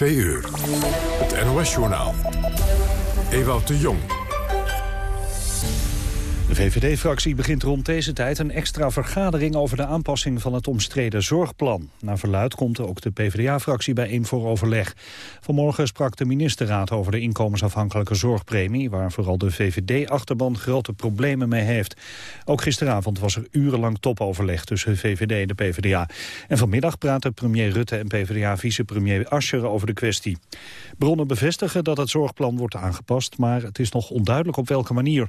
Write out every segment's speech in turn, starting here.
2 uur. Het NOS-journaal. Ewout de Jong. De VVD-fractie begint rond deze tijd een extra vergadering over de aanpassing van het omstreden zorgplan. Naar verluid komt ook de PvdA-fractie bijeen voor overleg. Vanmorgen sprak de ministerraad over de inkomensafhankelijke zorgpremie, waar vooral de VVD-achterban grote problemen mee heeft. Ook gisteravond was er urenlang topoverleg tussen VVD en de PvdA. En vanmiddag praten premier Rutte en PvdA-vicepremier Ascher over de kwestie. Bronnen bevestigen dat het zorgplan wordt aangepast, maar het is nog onduidelijk op welke manier.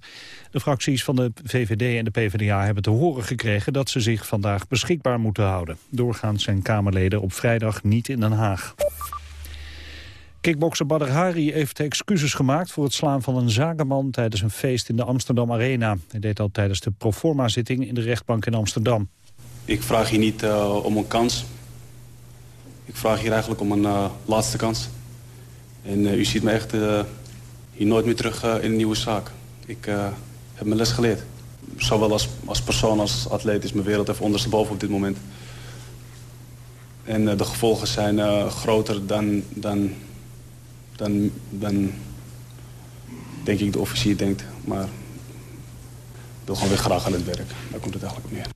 De fracties van de VVD en de PvdA hebben te horen gekregen dat ze zich vandaag beschikbaar moeten houden. Doorgaans zijn Kamerleden op vrijdag niet in Den Haag. Kickbokser Badr Hari heeft excuses gemaakt voor het slaan van een zakenman tijdens een feest in de Amsterdam Arena. Hij deed dat tijdens de proforma-zitting in de rechtbank in Amsterdam. Ik vraag hier niet uh, om een kans. Ik vraag hier eigenlijk om een uh, laatste kans. En uh, u ziet me echt hier nooit meer terug in een nieuwe zaak. Ik heb mijn les geleerd. Zowel als, als persoon als atleet is mijn wereld even ondersteboven op dit moment. En uh, de gevolgen zijn uh, groter dan, dan, dan, dan, denk ik de officier denkt. Maar ik wil gewoon weer graag aan het werk. Daar komt het eigenlijk op neer.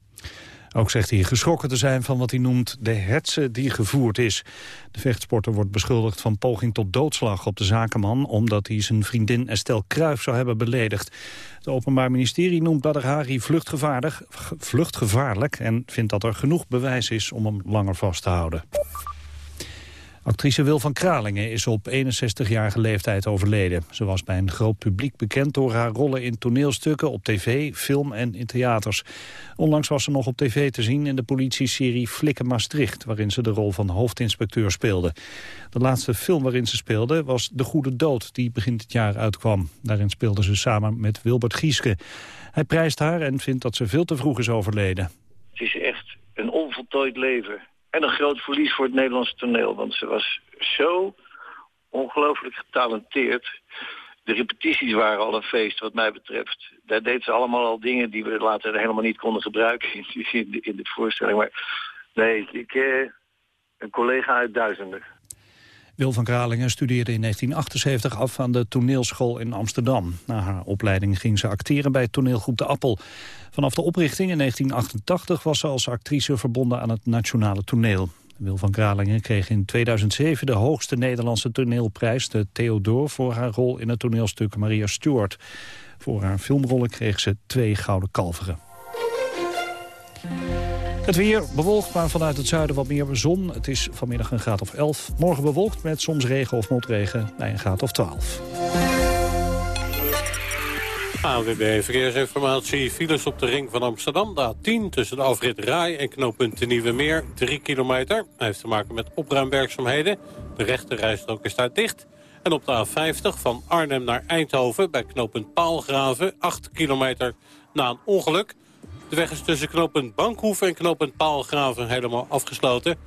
Ook zegt hij geschrokken te zijn van wat hij noemt de hetze die gevoerd is. De vechtsporter wordt beschuldigd van poging tot doodslag op de zakenman... omdat hij zijn vriendin Estelle Kruijf zou hebben beledigd. Het Openbaar Ministerie noemt Badr Hari vluchtgevaarlijk... en vindt dat er genoeg bewijs is om hem langer vast te houden. Actrice Wil van Kralingen is op 61-jarige leeftijd overleden. Ze was bij een groot publiek bekend door haar rollen in toneelstukken op tv, film en in theaters. Onlangs was ze nog op tv te zien in de politieserie Flikken Maastricht... waarin ze de rol van hoofdinspecteur speelde. De laatste film waarin ze speelde was De Goede Dood, die begin dit jaar uitkwam. Daarin speelde ze samen met Wilbert Gieske. Hij prijst haar en vindt dat ze veel te vroeg is overleden. Het is echt een onvoltooid leven en een groot verlies voor het Nederlandse toneel. Want ze was zo ongelooflijk getalenteerd. De repetities waren al een feest wat mij betreft. Daar deed ze allemaal al dingen die we later helemaal niet konden gebruiken in in de voorstelling. Maar nee, ik, eh, een collega uit duizenden. Wil van Kralingen studeerde in 1978 af aan de toneelschool in Amsterdam. Na haar opleiding ging ze acteren bij toneelgroep De Appel. Vanaf de oprichting in 1988 was ze als actrice verbonden aan het Nationale Toneel. Wil van Kralingen kreeg in 2007 de hoogste Nederlandse toneelprijs, de Theodor, voor haar rol in het toneelstuk Maria Stuart. Voor haar filmrollen kreeg ze twee gouden kalveren. Het weer bewolkt, maar vanuit het zuiden wat meer zon. Het is vanmiddag een graad of 11. Morgen bewolkt met soms regen of motregen bij een graad of 12. AWB Verkeersinformatie. Files op de ring van Amsterdam. De A10 tussen de afrit Rai en knooppunt de Nieuwe Meer. 3 kilometer. Hij heeft te maken met opruimwerkzaamheden. De rechte rijstrook is daar dicht. En op de A50 van Arnhem naar Eindhoven bij knooppunt Paalgraven. 8 kilometer na een ongeluk. De weg is tussen knooppunt Bankhoeven en knooppunt Paalgraven helemaal afgesloten.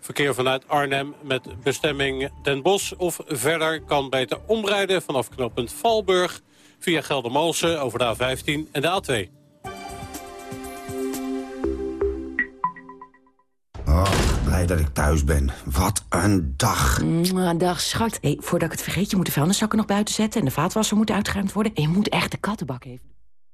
Verkeer vanuit Arnhem met bestemming Den Bosch of verder kan beter omrijden vanaf knooppunt Valburg via Geldermalsen over de A15 en de A2. Oh, blij dat ik thuis ben. Wat een dag. Een dag, schat. Hey, voordat ik het vergeet, je moet de vuilniszakken nog buiten zetten... en de vaatwasser moet uitgeruimd worden. En je moet echt de kattenbak even...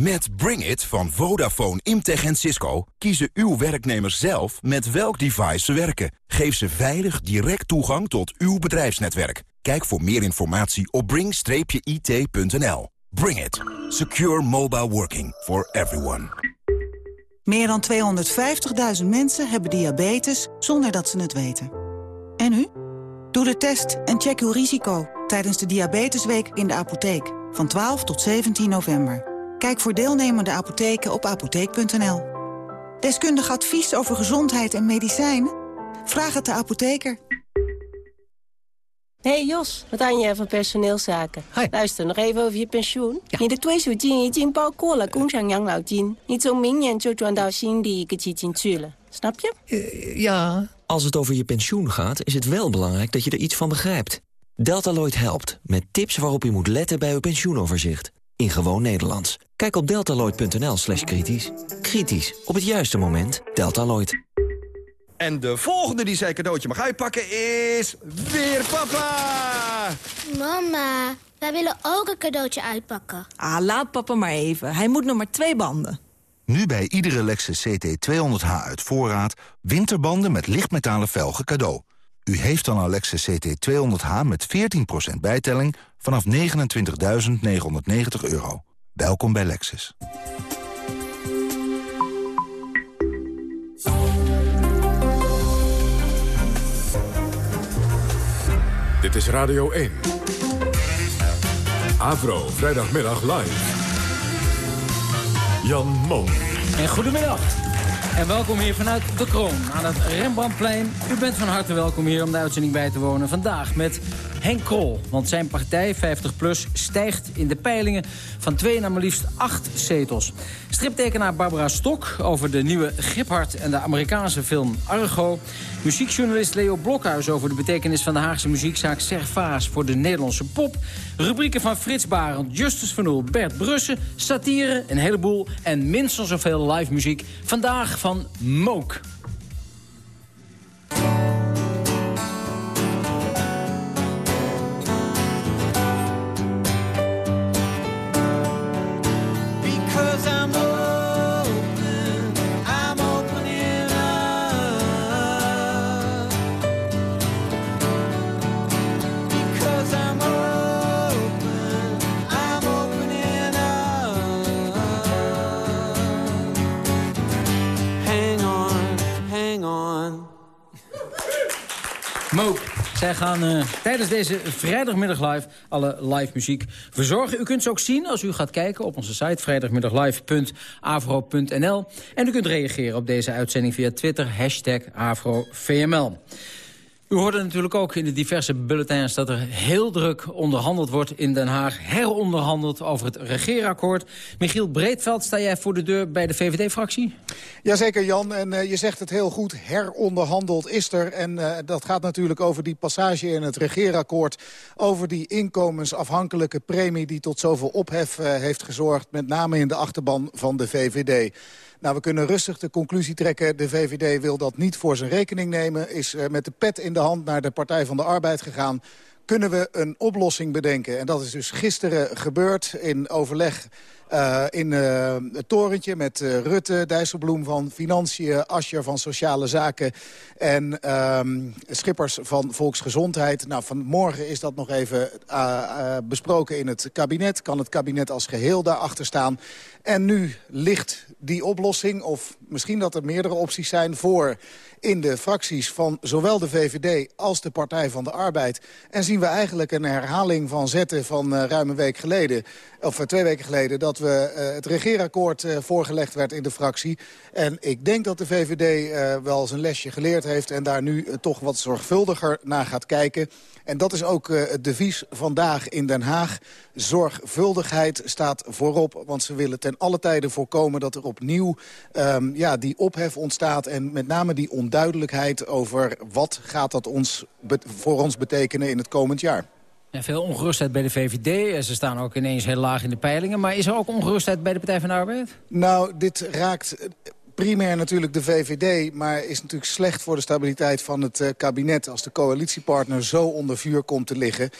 Met Bring It van Vodafone, Imtech en Cisco kiezen uw werknemers zelf met welk device ze werken. Geef ze veilig direct toegang tot uw bedrijfsnetwerk. Kijk voor meer informatie op bring-it.nl. Bring It. Secure mobile working for everyone. Meer dan 250.000 mensen hebben diabetes zonder dat ze het weten. En u? Doe de test en check uw risico tijdens de Diabetesweek in de apotheek van 12 tot 17 november. Kijk voor deelnemende apotheken op apotheek.nl. Deskundig advies over gezondheid en medicijnen? Vraag het de apotheker. hey Jos, wat aan je van personeelszaken? Luister, nog even over je pensioen. Ja. 你的退休金已经包括了工厂养老金，你从明年就转到新的一个基金去了。Snap je? ja. Als het over je pensioen gaat, is het wel belangrijk dat je er iets van begrijpt. Deltaloid helpt, met tips waarop u moet letten bij uw pensioenoverzicht. In gewoon Nederlands. Kijk op deltaloid.nl slash kritisch. Kritisch, op het juiste moment. Deltaloid. En de volgende die zijn cadeautje mag uitpakken is... weer papa! Mama, wij willen ook een cadeautje uitpakken. Ah, laat papa maar even. Hij moet nog maar twee banden. Nu bij iedere Lexus CT200H uit voorraad... winterbanden met lichtmetalen velgen cadeau. U heeft dan een Lexus CT200H met 14% bijtelling... vanaf 29.990 euro. Welkom bij Lexus. Dit is Radio 1. Avro, vrijdagmiddag live. Jan Mom. En goedemiddag. En welkom hier vanuit De Kroon aan het Rembrandtplein. U bent van harte welkom hier om de uitzending bij te wonen. Vandaag met Henk Krol. Want zijn partij, 50PLUS, stijgt in de peilingen van twee naar maar liefst acht zetels. Striptekenaar Barbara Stok over de nieuwe Giphart en de Amerikaanse film Argo. Muziekjournalist Leo Blokhuis over de betekenis van de Haagse muziekzaak Servaas voor de Nederlandse pop. Rubrieken van Frits Barend, Justus van Oel, Bert Brussen, satire, een heleboel en minstens zoveel live muziek. Vandaag van Mook. Zij gaan eh, tijdens deze vrijdagmiddag live alle live muziek verzorgen. U kunt ze ook zien als u gaat kijken op onze site vrijdagmiddaglive.avro.nl. En u kunt reageren op deze uitzending via Twitter, hashtag AvroVML. U hoorde natuurlijk ook in de diverse bulletins dat er heel druk onderhandeld wordt in Den Haag. Heronderhandeld over het regeerakkoord. Michiel Breedveld, sta jij voor de deur bij de VVD-fractie? Jazeker Jan, en eh, je zegt het heel goed, heronderhandeld is er. En eh, dat gaat natuurlijk over die passage in het regeerakkoord... over die inkomensafhankelijke premie die tot zoveel ophef eh, heeft gezorgd... met name in de achterban van de VVD. Nou, we kunnen rustig de conclusie trekken. De VVD wil dat niet voor zijn rekening nemen. Is met de pet in de hand naar de Partij van de Arbeid gegaan kunnen we een oplossing bedenken. En dat is dus gisteren gebeurd in overleg uh, in uh, het torentje met uh, Rutte, Dijsselbloem van Financiën... Ascher van Sociale Zaken en Schippers van Volksgezondheid. Nou, vanmorgen is dat nog even besproken in het kabinet. Kan het kabinet als geheel daarachter staan? En nu ligt die oplossing, of misschien dat er meerdere opties zijn... voor in de fracties van zowel de VVD als de Partij van de Arbeid. En zien we eigenlijk een herhaling van zetten van ruim een week geleden... of twee weken geleden, dat we uh, het regeerakkoord voorgelegd werd in de fractie. En ik denk dat de VVD wel zijn lesje geleerd heeft... en daar nu toch wat zorgvuldiger naar gaat kijken... En dat is ook het devies vandaag in Den Haag. Zorgvuldigheid staat voorop, want ze willen ten alle tijde voorkomen... dat er opnieuw um, ja, die ophef ontstaat en met name die onduidelijkheid... over wat gaat dat ons voor ons betekenen in het komend jaar. Ja, veel ongerustheid bij de VVD. Ze staan ook ineens heel laag in de peilingen. Maar is er ook ongerustheid bij de Partij van de Arbeid? Nou, dit raakt primair natuurlijk de VVD... maar is natuurlijk slecht voor de stabiliteit van het uh, kabinet... als de coalitiepartner zo onder vuur komt te liggen.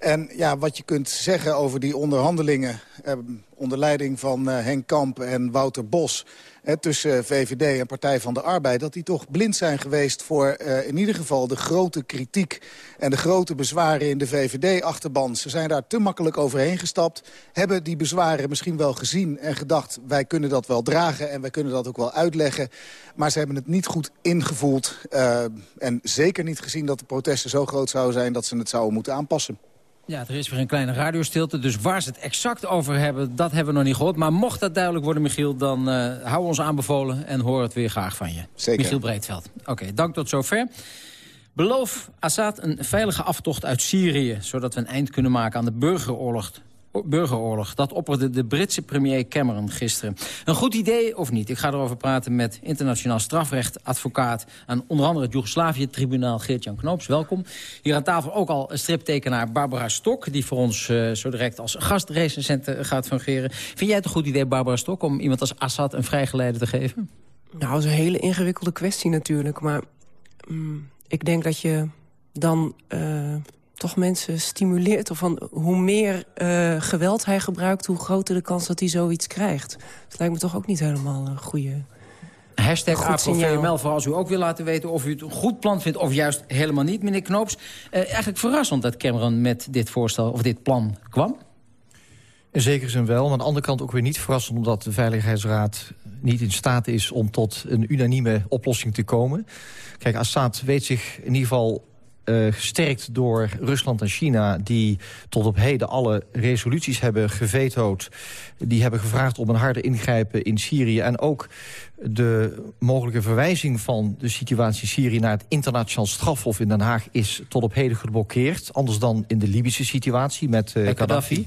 En ja, wat je kunt zeggen over die onderhandelingen... Eh, onder leiding van uh, Henk Kamp en Wouter Bos... Tussen VVD en Partij van de Arbeid... dat die toch blind zijn geweest voor uh, in ieder geval de grote kritiek... en de grote bezwaren in de VVD-achterban. Ze zijn daar te makkelijk overheen gestapt. Hebben die bezwaren misschien wel gezien en gedacht... wij kunnen dat wel dragen en wij kunnen dat ook wel uitleggen. Maar ze hebben het niet goed ingevoeld. Uh, en zeker niet gezien dat de protesten zo groot zouden zijn... dat ze het zouden moeten aanpassen. Ja, er is weer een kleine radiostilte, dus waar ze het exact over hebben... dat hebben we nog niet gehoord. Maar mocht dat duidelijk worden, Michiel, dan uh, we ons aanbevolen... en horen het weer graag van je. Zeker. Michiel Breedveld. Oké, okay, dank tot zover. Beloof Assad een veilige aftocht uit Syrië... zodat we een eind kunnen maken aan de burgeroorlog burgeroorlog. Dat opperde de Britse premier Cameron gisteren. Een goed idee of niet? Ik ga erover praten met internationaal strafrechtadvocaat... aan onder andere het Joegoslavië-tribunaal Geert-Jan Knoops. Welkom. Hier aan tafel ook al striptekenaar Barbara Stok... die voor ons uh, zo direct als gastrecensent gaat fungeren. Vind jij het een goed idee, Barbara Stok... om iemand als Assad een vrijgeleide te geven? Nou, dat is een hele ingewikkelde kwestie natuurlijk. Maar mm, ik denk dat je dan... Uh toch mensen stimuleert. Of van hoe meer uh, geweld hij gebruikt, hoe groter de kans dat hij zoiets krijgt. Dat lijkt me toch ook niet helemaal een goede... Hashtag APROVML voor als u ook wil laten weten of u het een goed plan vindt... of juist helemaal niet, meneer Knoops. Uh, eigenlijk verrassend dat Cameron met dit voorstel of dit plan kwam. In zekere zin wel, maar aan de andere kant ook weer niet verrassend... omdat de Veiligheidsraad niet in staat is om tot een unanieme oplossing te komen. Kijk, Assad weet zich in ieder geval uh, gesterkt door Rusland en China... die tot op heden alle resoluties hebben gevetood. Die hebben gevraagd om een harde ingrijpen in Syrië. En ook de mogelijke verwijzing van de situatie in Syrië... naar het internationaal strafhof in Den Haag is tot op heden geblokkeerd. Anders dan in de Libische situatie met uh, Gaddafi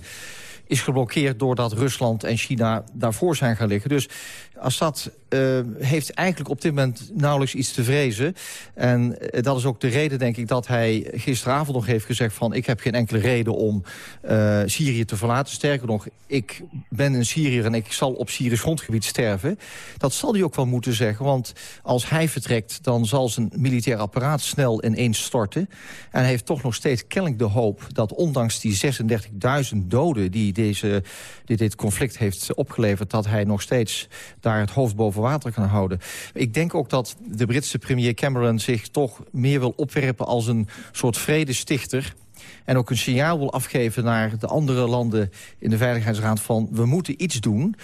is geblokkeerd doordat Rusland en China daarvoor zijn gaan liggen. Dus Assad uh, heeft eigenlijk op dit moment nauwelijks iets te vrezen. En uh, dat is ook de reden, denk ik, dat hij gisteravond nog heeft gezegd... van ik heb geen enkele reden om uh, Syrië te verlaten. Sterker nog, ik ben een Syriër en ik zal op Syrisch grondgebied sterven. Dat zal hij ook wel moeten zeggen, want als hij vertrekt... dan zal zijn militair apparaat snel ineens storten. En hij heeft toch nog steeds kennelijk de hoop... dat ondanks die 36.000 doden die, deze, dit conflict heeft opgeleverd... dat hij nog steeds daar het hoofd boven water kan houden. Ik denk ook dat de Britse premier Cameron zich toch meer wil opwerpen als een soort vredestichter en ook een signaal wil afgeven naar de andere landen in de Veiligheidsraad van we moeten iets doen.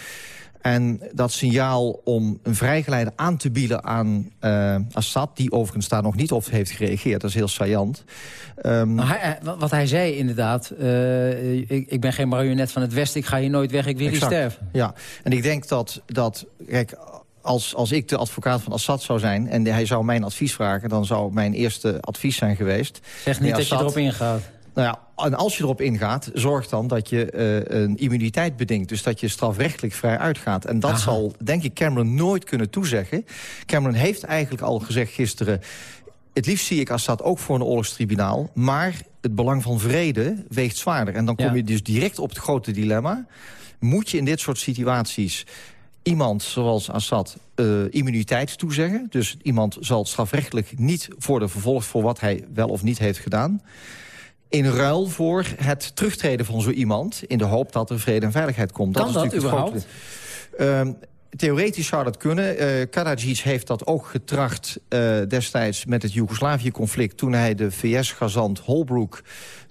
En dat signaal om een vrijgeleide aan te bieden aan uh, Assad... die overigens daar nog niet op heeft gereageerd, dat is heel saillant. Um, nou, hij, wat hij zei inderdaad, uh, ik, ik, ben geen marionet van het Westen... ik ga hier nooit weg, ik wil hier sterven. Ja, en ik denk dat, dat kijk, als, als ik de advocaat van Assad zou zijn... en hij zou mijn advies vragen, dan zou mijn eerste advies zijn geweest... Zeg niet dat Assad, je erop ingaat. Nou ja, en als je erop ingaat, zorg dan dat je uh, een immuniteit bedingt. Dus dat je strafrechtelijk vrij uitgaat. En dat Aha. zal, denk ik, Cameron nooit kunnen toezeggen. Cameron heeft eigenlijk al gezegd gisteren... het liefst zie ik Assad ook voor een oorlogstribunaal... maar het belang van vrede weegt zwaarder. En dan kom ja. je dus direct op het grote dilemma. Moet je in dit soort situaties iemand zoals Assad uh, immuniteit toezeggen. Dus iemand zal strafrechtelijk niet worden vervolgd... voor wat hij wel of niet heeft gedaan in ruil voor het terugtreden van zo iemand... in de hoop dat er vrede en veiligheid komt. Kan dat, dat überhaupt? Uh, theoretisch zou dat kunnen. Uh, Karadzic heeft dat ook getracht uh, destijds met het Joegoslavië-conflict... toen hij de VS-gazant Holbrooke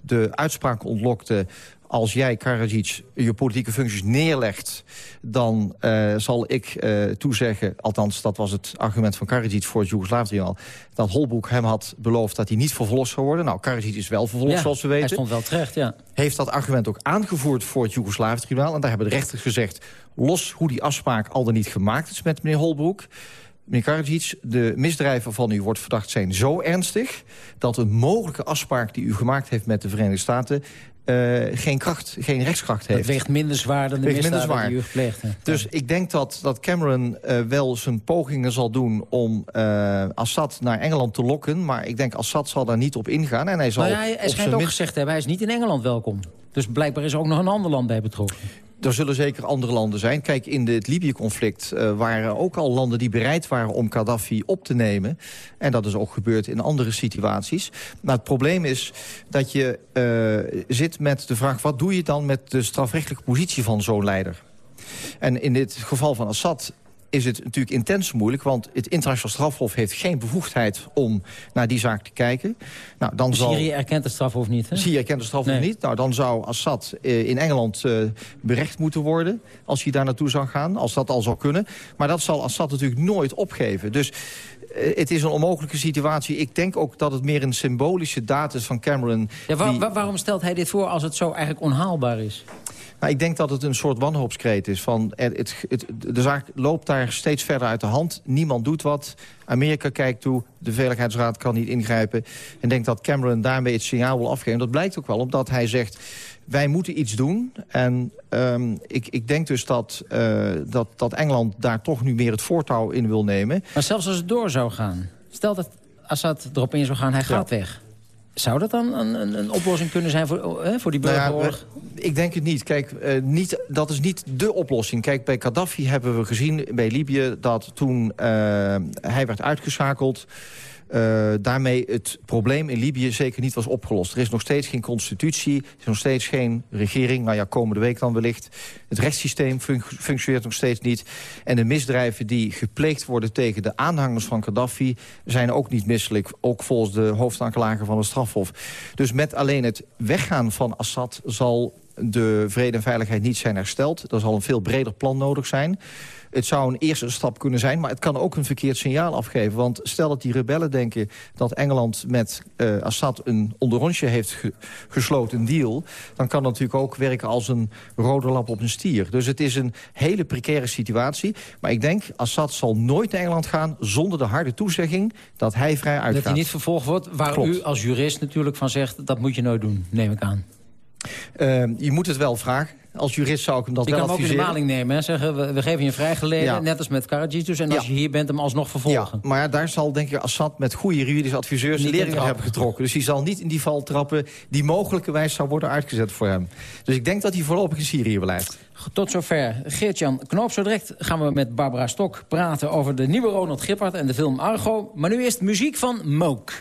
de uitspraak ontlokte als jij, Karadzic, je politieke functies neerlegt... dan uh, zal ik uh, toezeggen, althans dat was het argument van Karadzic voor het joegoslavië dat Holbroek hem had beloofd dat hij niet vervolgd zou worden. Nou, Karadzic is wel vervolgd, ja, zoals we weten. hij stond wel terecht, ja. Heeft dat argument ook aangevoerd voor het Joegoslavië-tribunaal. En daar hebben de rechters gezegd, los hoe die afspraak al dan niet gemaakt is met meneer Holbroek... Meneer Karadzic, de misdrijven van u wordt verdacht zijn zo ernstig... dat een mogelijke afspraak die u gemaakt heeft met de Verenigde Staten... Uh, geen kracht, geen rechtskracht heeft. Het weegt minder zwaar dan de misdaden die u gepleegd heeft. Dus ik denk dat, dat Cameron uh, wel zijn pogingen zal doen om uh, Assad naar Engeland te lokken. Maar ik denk Assad zal daar niet op ingaan. En hij zal maar hij, hij schijnt ook gezegd hebben, hij is niet in Engeland welkom. Dus blijkbaar is er ook nog een ander land bij betrokken. Er zullen zeker andere landen zijn. Kijk, in het Libië-conflict uh, waren ook al landen die bereid waren om Gaddafi op te nemen. En dat is ook gebeurd in andere situaties. Maar het probleem is dat je uh, zit met de vraag... wat doe je dan met de strafrechtelijke positie van zo'n leider? En in dit geval van Assad is het natuurlijk intens moeilijk... want het internationaal strafhof heeft geen bevoegdheid om naar die zaak te kijken. Nou, dan zal... Syrië erkent de strafhof niet, hè? Syrië erkent de strafhof nee. niet. Nou, dan zou Assad uh, in Engeland uh, berecht moeten worden... als hij daar naartoe zou gaan, als dat al zou kunnen. Maar dat zal Assad natuurlijk nooit opgeven. Dus uh, het is een onmogelijke situatie. Ik denk ook dat het meer een symbolische daad is van Cameron. Ja, waar, die... waarom stelt hij dit voor als het zo eigenlijk onhaalbaar is? Maar ik denk dat het een soort wanhoopskreet is. Van, het, het, de zaak loopt daar steeds verder uit de hand. Niemand doet wat. Amerika kijkt toe. De Veiligheidsraad kan niet ingrijpen. En denk dat Cameron daarmee het signaal wil afgeven. Dat blijkt ook wel, omdat hij zegt... wij moeten iets doen. En ehm, ik, ik denk dus dat, eh, dat, dat Engeland daar toch nu meer het voortouw in wil nemen. Maar zelfs als het door zou gaan. Stel dat Assad erop in zou gaan, hij gaat weg. Zou dat dan een, een, een oplossing kunnen zijn voor, eh, voor die Nou ja, burgeroorlog? ik denk het niet. Kijk, eh, niet, dat is niet de oplossing. Kijk, bij Gaddafi hebben we gezien bij Libië... dat toen eh, hij werd uitgeschakeld... eh, daarmee het probleem in Libië zeker niet was opgelost. Er is nog steeds geen constitutie, er is nog steeds geen regering. Nou ja, komende week dan wellicht. Het rechtssysteem func- functioneert nog steeds niet. En de misdrijven die gepleegd worden tegen de aanhangers van Gaddafi... zijn ook niet misselijk, ook volgens de hoofdaanklager van het strafhof. Dus met alleen het weggaan van Assad zal de vrede en veiligheid niet zijn hersteld. Er zal een veel breder plan nodig zijn. Het zou een eerste stap kunnen zijn, maar het kan ook een verkeerd signaal afgeven. Want stel dat die rebellen denken dat Engeland met eh, Assad een onderrondje heeft ge- gesloten, een deal... dan kan dat natuurlijk ook werken als een rode lap op een stier. Dus het is een hele precaire situatie. Maar ik denk, Assad zal nooit naar Engeland gaan zonder de harde toezegging dat hij vrij uitgaat. Dat hij niet vervolgd wordt, waar Klopt. u als jurist natuurlijk van zegt... dat moet je nooit doen, neem ik aan. Eh, je moet het wel vragen. Als jurist zou ik hem dat je wel kan hem ook in de adviseren. maling nemen. Hè? Zeggen, we, we geven je vrijgeleden, Ja. net als met Karadzic dus. En als Ja. je hier bent, hem alsnog vervolgen. Maar ja, daar zal denk ik Assad met goede juridische adviseurs Niet in leringen hebben getrokken. Dus die zal niet in die val trappen die mogelijkerwijs zou worden uitgezet voor hem. Dus ik denk dat hij voorlopig in Syrië blijft. Tot zover Geert-Jan Knoop. Zo direct gaan we met Barbara Stok praten over de nieuwe Ronald Gippard en de film Argo. Maar nu eerst muziek van Mook.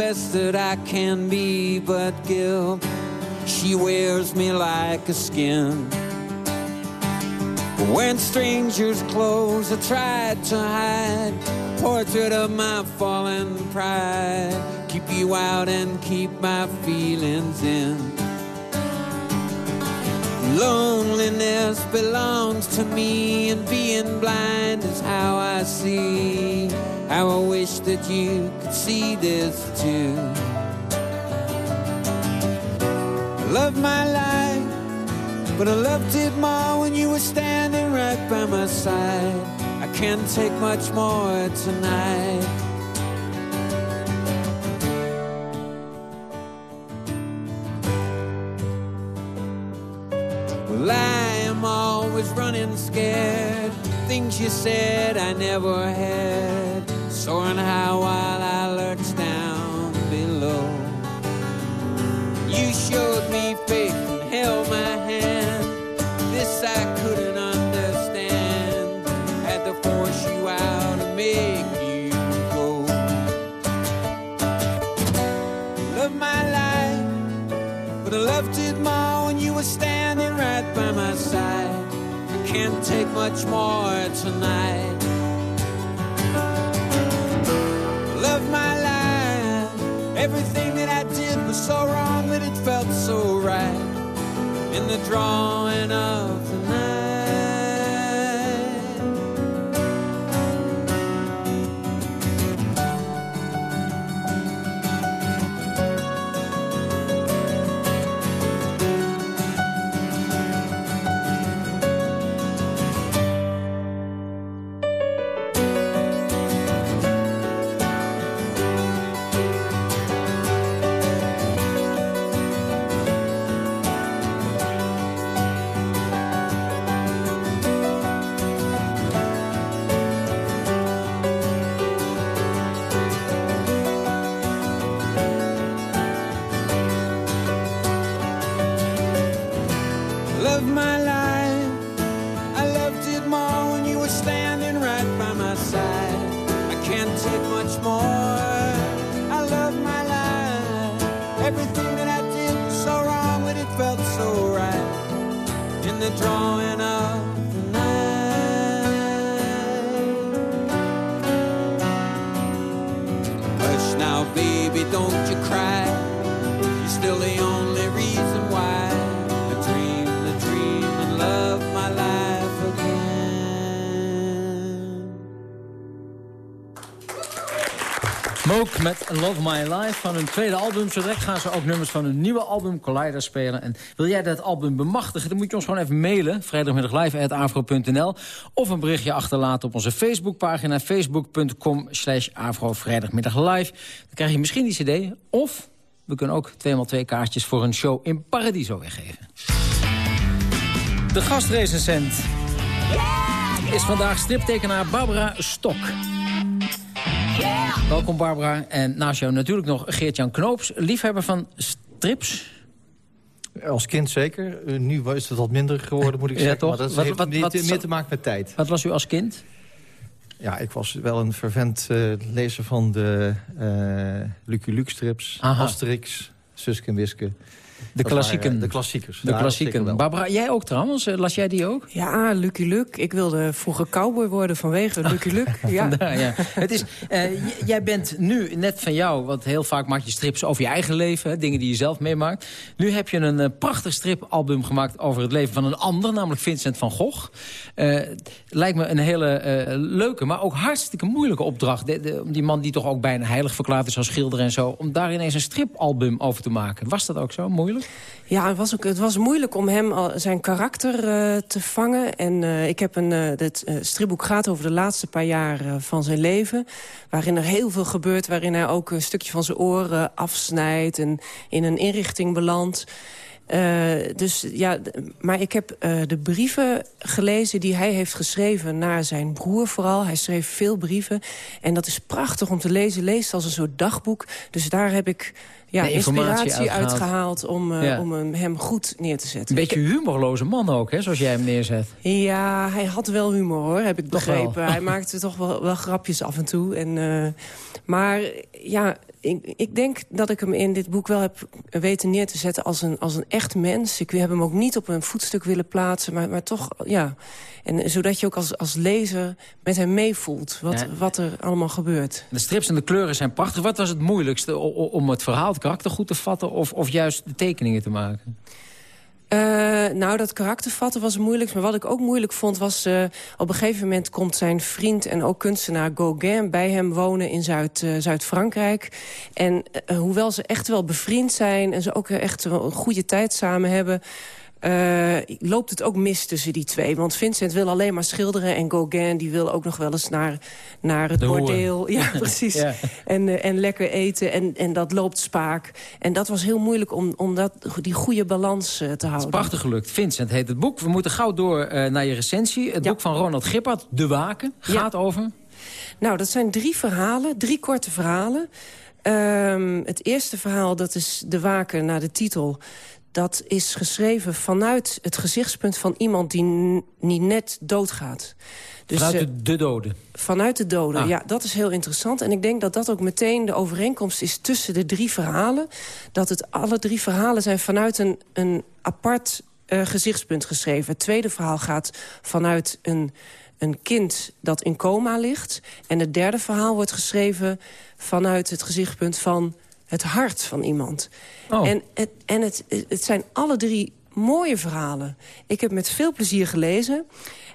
Best that I can be. But Gil, she wears me like a skin. When strangers' close, I tried to hide portrait of my fallen pride. Keep you out and keep my feelings in. Loneliness belongs to me, and being blind is how I see. How I wish that you see this too. I love my life, but I loved it more when you were standing right by my side. I can't take much more tonight. Well, I am always running scared. Things you said I never had. Soaring high while I lurched down below. You showed me faith and held my hand. This I couldn't understand. Had to force you out and make you go. Love my life, but I loved it more when you were standing right by my side. I can't take much more tonight. Everything met Love My Life van hun tweede album. Zo direct gaan ze ook nummers van hun nieuwe album Collider spelen. En wil jij dat album bemachtigen, dan moet je ons gewoon even mailen. Vrijdagmiddaglive.afro.nl Of een berichtje achterlaten op onze Facebookpagina. Facebook.com slash Vrijdagmiddaglive. Dan krijg je misschien die cd. Of we kunnen ook 2x2 kaartjes voor een show in Paradiso weggeven. De gastrecensent is vandaag striptekenaar Barbara Stok. Welkom Barbara. En naast jou natuurlijk nog Geert-Jan Knoops, liefhebber van strips. Als kind zeker. Uh, nu is het wat minder geworden, moet ik Ja, zeggen. toch? Maar dat Wat- heeft wat- meer, wat te, zo- meer te maken met tijd. Wat was u als kind? Ja, ik was wel een fervent eh, lezer van de eh Lucky Luke strips. Aha. Asterix, Suske en Wiske. De klassieken. waren, eh, de klassiekers. De klassieken. Barbara, jij ook trouwens? Eh, Las jij die ook? Ja, Lucky Luke. Ik wilde vroeger cowboy worden vanwege Lucky Luke. Ja. Vandaar, ja. Het is, eh, jij bent nu net van jou, want heel vaak maak je strips over je eigen leven. Hè, dingen die je zelf meemaakt. Nu heb je een prachtig stripalbum gemaakt over het leven van een ander, namelijk Vincent van Gogh. Eh, lijkt me een hele eh, leuke, maar ook hartstikke moeilijke opdracht. De, die man die toch ook bijna heilig verklaard is als schilder en zo. Om daar ineens een stripalbum over te maken. Was dat ook zo moeilijk? Ja, het was, ook, het was moeilijk om hem al, zijn karakter eh, te vangen. En eh, ik heb een, eh, stripboek gaat over de laatste paar jaar eh, van zijn leven. Waarin er heel veel gebeurt. Waarin hij ook een stukje van zijn oren afsnijdt. En in een inrichting belandt. Eh, dus ja, maar ik heb eh, de brieven gelezen die hij heeft geschreven naar zijn broer vooral. Hij schreef veel brieven. En dat is prachtig om te lezen. Leest als een soort dagboek. Dus daar heb ik ja, inspiratie uitgehaald. uitgehaald om, eh, Ja. om hem, hem goed neer te zetten. Een beetje humorloze man ook, hè, zoals jij hem neerzet. Ja, hij had wel humor hoor, heb ik begrepen. Hij maakte toch wel, wel grapjes af en toe. En, maar ja, ik, ik denk dat ik hem in dit boek wel heb weten neer te zetten als een, als een echt mens. Ik heb hem ook niet op een voetstuk willen plaatsen, maar, maar toch, ja. En zodat je ook als, als lezer met hem meevoelt wat, Ja. wat er allemaal gebeurt. De strips en de kleuren zijn prachtig. Wat was het moeilijkste om het verhaal, het karakter goed te vatten... of, of juist de tekeningen te maken? Eh, nou, dat karakter vatten was moeilijk. Maar wat ik ook moeilijk vond was... eh, op een gegeven moment komt zijn vriend en ook kunstenaar Gauguin... bij hem wonen in eh, Zuid-Frankrijk. en hoewel ze echt wel bevriend zijn... en ze ook echt een goede tijd samen hebben... eh, loopt het ook mis tussen die twee. Want Vincent wil alleen maar schilderen... en Gauguin die wil ook nog wel eens naar, naar het De hoeren. bordeel. Ja, precies. Ja. En, eh, en lekker eten. En, en dat loopt spaak. En dat was heel moeilijk om, om dat, die goede balans eh, te houden. Prachtig gelukt. Vincent heet het boek. We moeten gauw door naar je recensie. Het boek van Ronald Gippard, De Waken, gaat over... Nou, dat zijn drie verhalen, drie korte verhalen. Ehm, het eerste verhaal, dat is De Waken naar de titel. Dat is geschreven vanuit het gezichtspunt van iemand die niet net doodgaat. Dus, vanuit eh, de, de doden. Vanuit de doden, Ah. ja, dat is heel interessant. En ik denk dat dat ook meteen de overeenkomst is tussen de drie verhalen. Dat het alle drie verhalen zijn vanuit een, een apart eh, gezichtspunt geschreven. Het tweede verhaal gaat vanuit een, een kind dat in coma ligt. En het derde verhaal wordt geschreven vanuit het gezichtspunt van het hart van iemand. Oh. En, het, en het, het zijn alle drie mooie verhalen. Ik heb met veel plezier gelezen.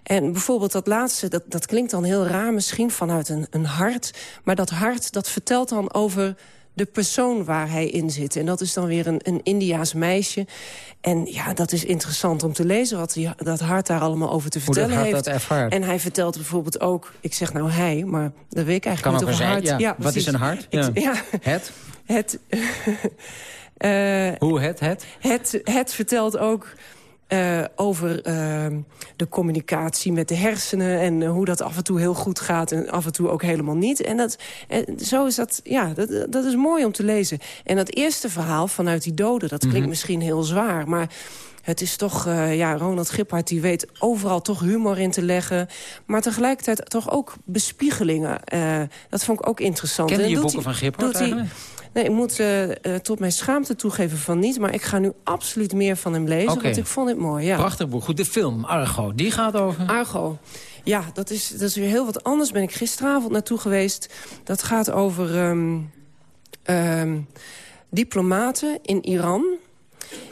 En bijvoorbeeld dat laatste, dat, dat klinkt dan heel raar misschien vanuit een, een hart. Maar dat hart, dat vertelt dan over de persoon waar hij in zit. En dat is dan weer een, een Indiaas meisje. En ja, dat is interessant om te lezen wat die, dat hart daar allemaal over te Hoe dat vertellen heeft. dat ervaart. En hij vertelt bijvoorbeeld ook, ik zeg nou hij, maar dat weet ik eigenlijk Kan niet ook of een zij, hart. ja. Wat is een hart? Ik- Ja. ja. Het? Het, eh, Hoe het, het? het, het vertelt ook eh, over eh, de communicatie met de hersenen... en hoe dat af en toe heel goed gaat en af en toe ook helemaal niet. En dat, en zo is dat, ja, dat, dat is mooi om te lezen. En dat eerste verhaal vanuit die doden, dat klinkt Mhm. misschien heel zwaar... maar Het is toch, uh, ja, Ronald Giphart die weet overal toch humor in te leggen. Maar tegelijkertijd toch ook bespiegelingen. Uh, dat vond ik ook interessant. Ken je boeken hij, van Giphart eigenlijk? Nee, ik moet uh, tot mijn schaamte toegeven van niet. Maar ik ga nu absoluut meer van hem lezen, okay. want ik vond het mooi. Ja. Prachtig boek. Goed, de film Argo, die gaat over... Argo. Ja, dat is, dat is weer heel wat anders. Ben ik gisteravond naartoe geweest. Dat gaat over um, um, diplomaten in Iran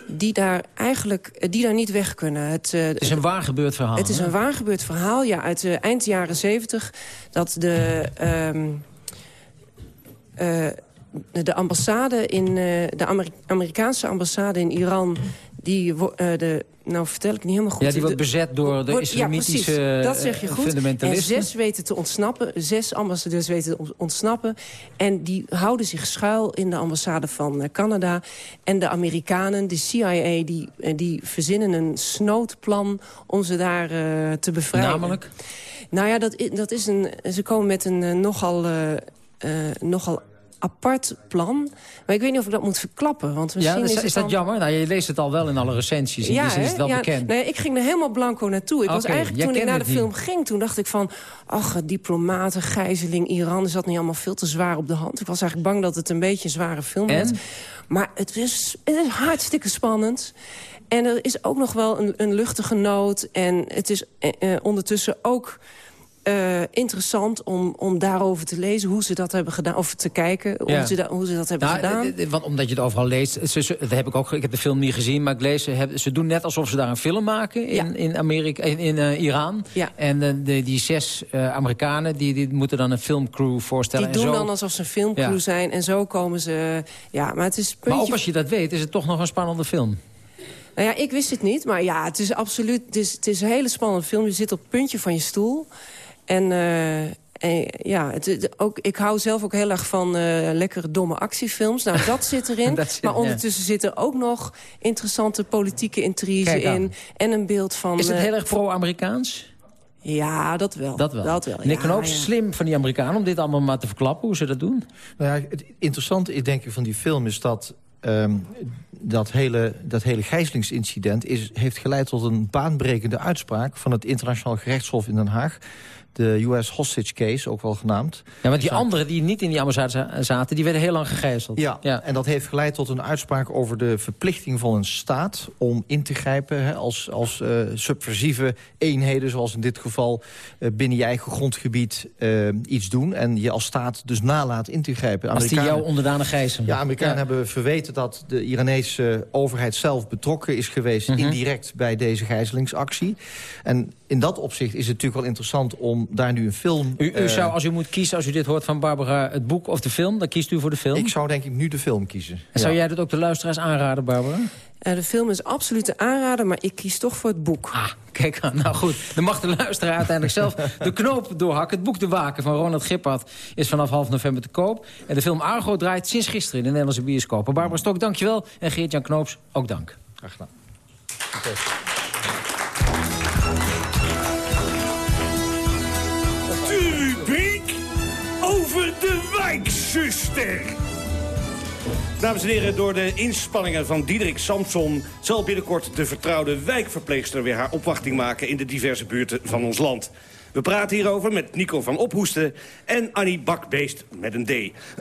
die daar eigenlijk die daar niet weg kunnen. Het, uh, het is een waar gebeurd verhaal. Het is een waar gebeurd verhaal, ja, uit uh, eind jaren zeventig... dat de, um, uh, de ambassade in de Ameri Amerikaanse ambassade in Iran die de, nou vertel ik niet helemaal goed. Ja, die wordt bezet door de wordt, islamitische ja, dat zeg je goed. fundamentalisten. En zes weten te ontsnappen, zes ambassadeurs weten te ontsnappen. En die houden zich schuil in de ambassade van Canada. En de Amerikanen, de CIA, die, die verzinnen een snoodplan om ze daar uh, te bevrijden. Namelijk? Nou ja, dat, dat is een, ze komen met een uh, nogal, uh, nogal apart plan. Maar ik weet niet of ik dat moet verklappen. Want ja, is, is, is dan... dat jammer? Nou, je leest het al wel in alle recensies. In ja, die zin is het wel ja, bekend. Nee, ik ging er helemaal blanco naartoe. Ik was eigenlijk toen ik naar de film ging, toen dacht ik van... ach, diplomaten, gijzeling, Iran, is dat niet allemaal veel te zwaar op de hand? Ik was eigenlijk bang dat het een beetje een zware film en? werd. Maar het is, het is hartstikke spannend. En er is ook nog wel een, een luchtige noot. En het is eh, ondertussen ook... Uh, interessant om, om daarover te lezen, hoe ze dat hebben gedaan, of te kijken, hoe, Ja. ze, da- hoe ze dat hebben Nou, gedaan. eh, eh, Want omdat je het overal leest, ze, ze- dat heb ik ook, ik heb de film niet gezien, maar ik lees, ze, hebben- ze doen net alsof ze daar een film maken in, in, Amerika, in, in eh, Iran. En eh, de, die zes eh, Amerikanen, die, die moeten dan een filmcrew voorstellen. Die doen en zo. dan alsof ze een filmcrew Ja. zijn en zo komen ze... Ja, maar het is... Maar ook als je dat weet, is het toch nog een spannende film. Nou ja, ik wist het niet, maar ja, het is absoluut... Het is, het is een hele spannende film. Je zit op het puntje van je stoel. En, eh, en ja, het, het- ook, ik hou zelf ook heel erg van eh, lekkere domme actiefilms. Nou, dat zit erin. Dat zit- maar ja. ondertussen zit er ook nog interessante politieke intrige in. En een beeld van... Is het eh, heel erg pro-Amerikaans? Ja, dat wel. Dat wel. Dat wel, ja, Knoop, ja. slim van die Amerikanen om dit allemaal maar te verklappen, hoe ze dat doen. Nou ja, het interessante is, denk ik van die film is dat... ehm, dat, hele, dat hele gijzelingsincident is, heeft geleid tot een baanbrekende uitspraak... van het internationaal gerechtshof in Den Haag. De US Hostage Case, ook wel genaamd. Ja, want die anderen die niet in die ambassade za- zaten, die werden heel lang gegijzeld. Ja, en dat heeft geleid tot een uitspraak over de verplichting van een staat... om in te grijpen hè, als, als eh, subversieve eenheden... zoals in dit geval eh, binnen je eigen grondgebied eh, iets doen... en je als staat dus nalaat in te grijpen. Als die jou onderdanen gijzelen. Ja, Amerikanen Ja. hebben verweten dat de Iranese overheid zelf betrokken is geweest... Mhm. indirect bij deze gijzelingsactie. En in dat opzicht is het natuurlijk wel interessant om daar nu een film... U, u eh, zou, als u moet kiezen, als u dit hoort van Barbara, het boek of de film, dan kiest u voor de film. Ik zou denk ik nu de film kiezen. En zou Ja. jij dat ook de luisteraars aanraden, Barbara? Eh, de film is absoluut te aanraden, maar ik kies toch voor het boek. Ah, kijk aan. Nou goed, dan mag de luisteraar uiteindelijk zelf de knoop doorhakken. Het boek De Waken van Ronald Gippard is vanaf half november te koop. En de film Argo draait sinds gisteren in de Nederlandse bioscopen. Barbara Stok, dankjewel. En Geert-Jan Knoops, ook dank. Graag gedaan. De Dames en heren, door de inspanningen van Diederik Samson... zal binnenkort de vertrouwde wijkverpleegster weer haar opwachting maken... in de diverse buurten van ons land. We praten hierover met Nico van Ophoesten en Annie Bakbeest met een D.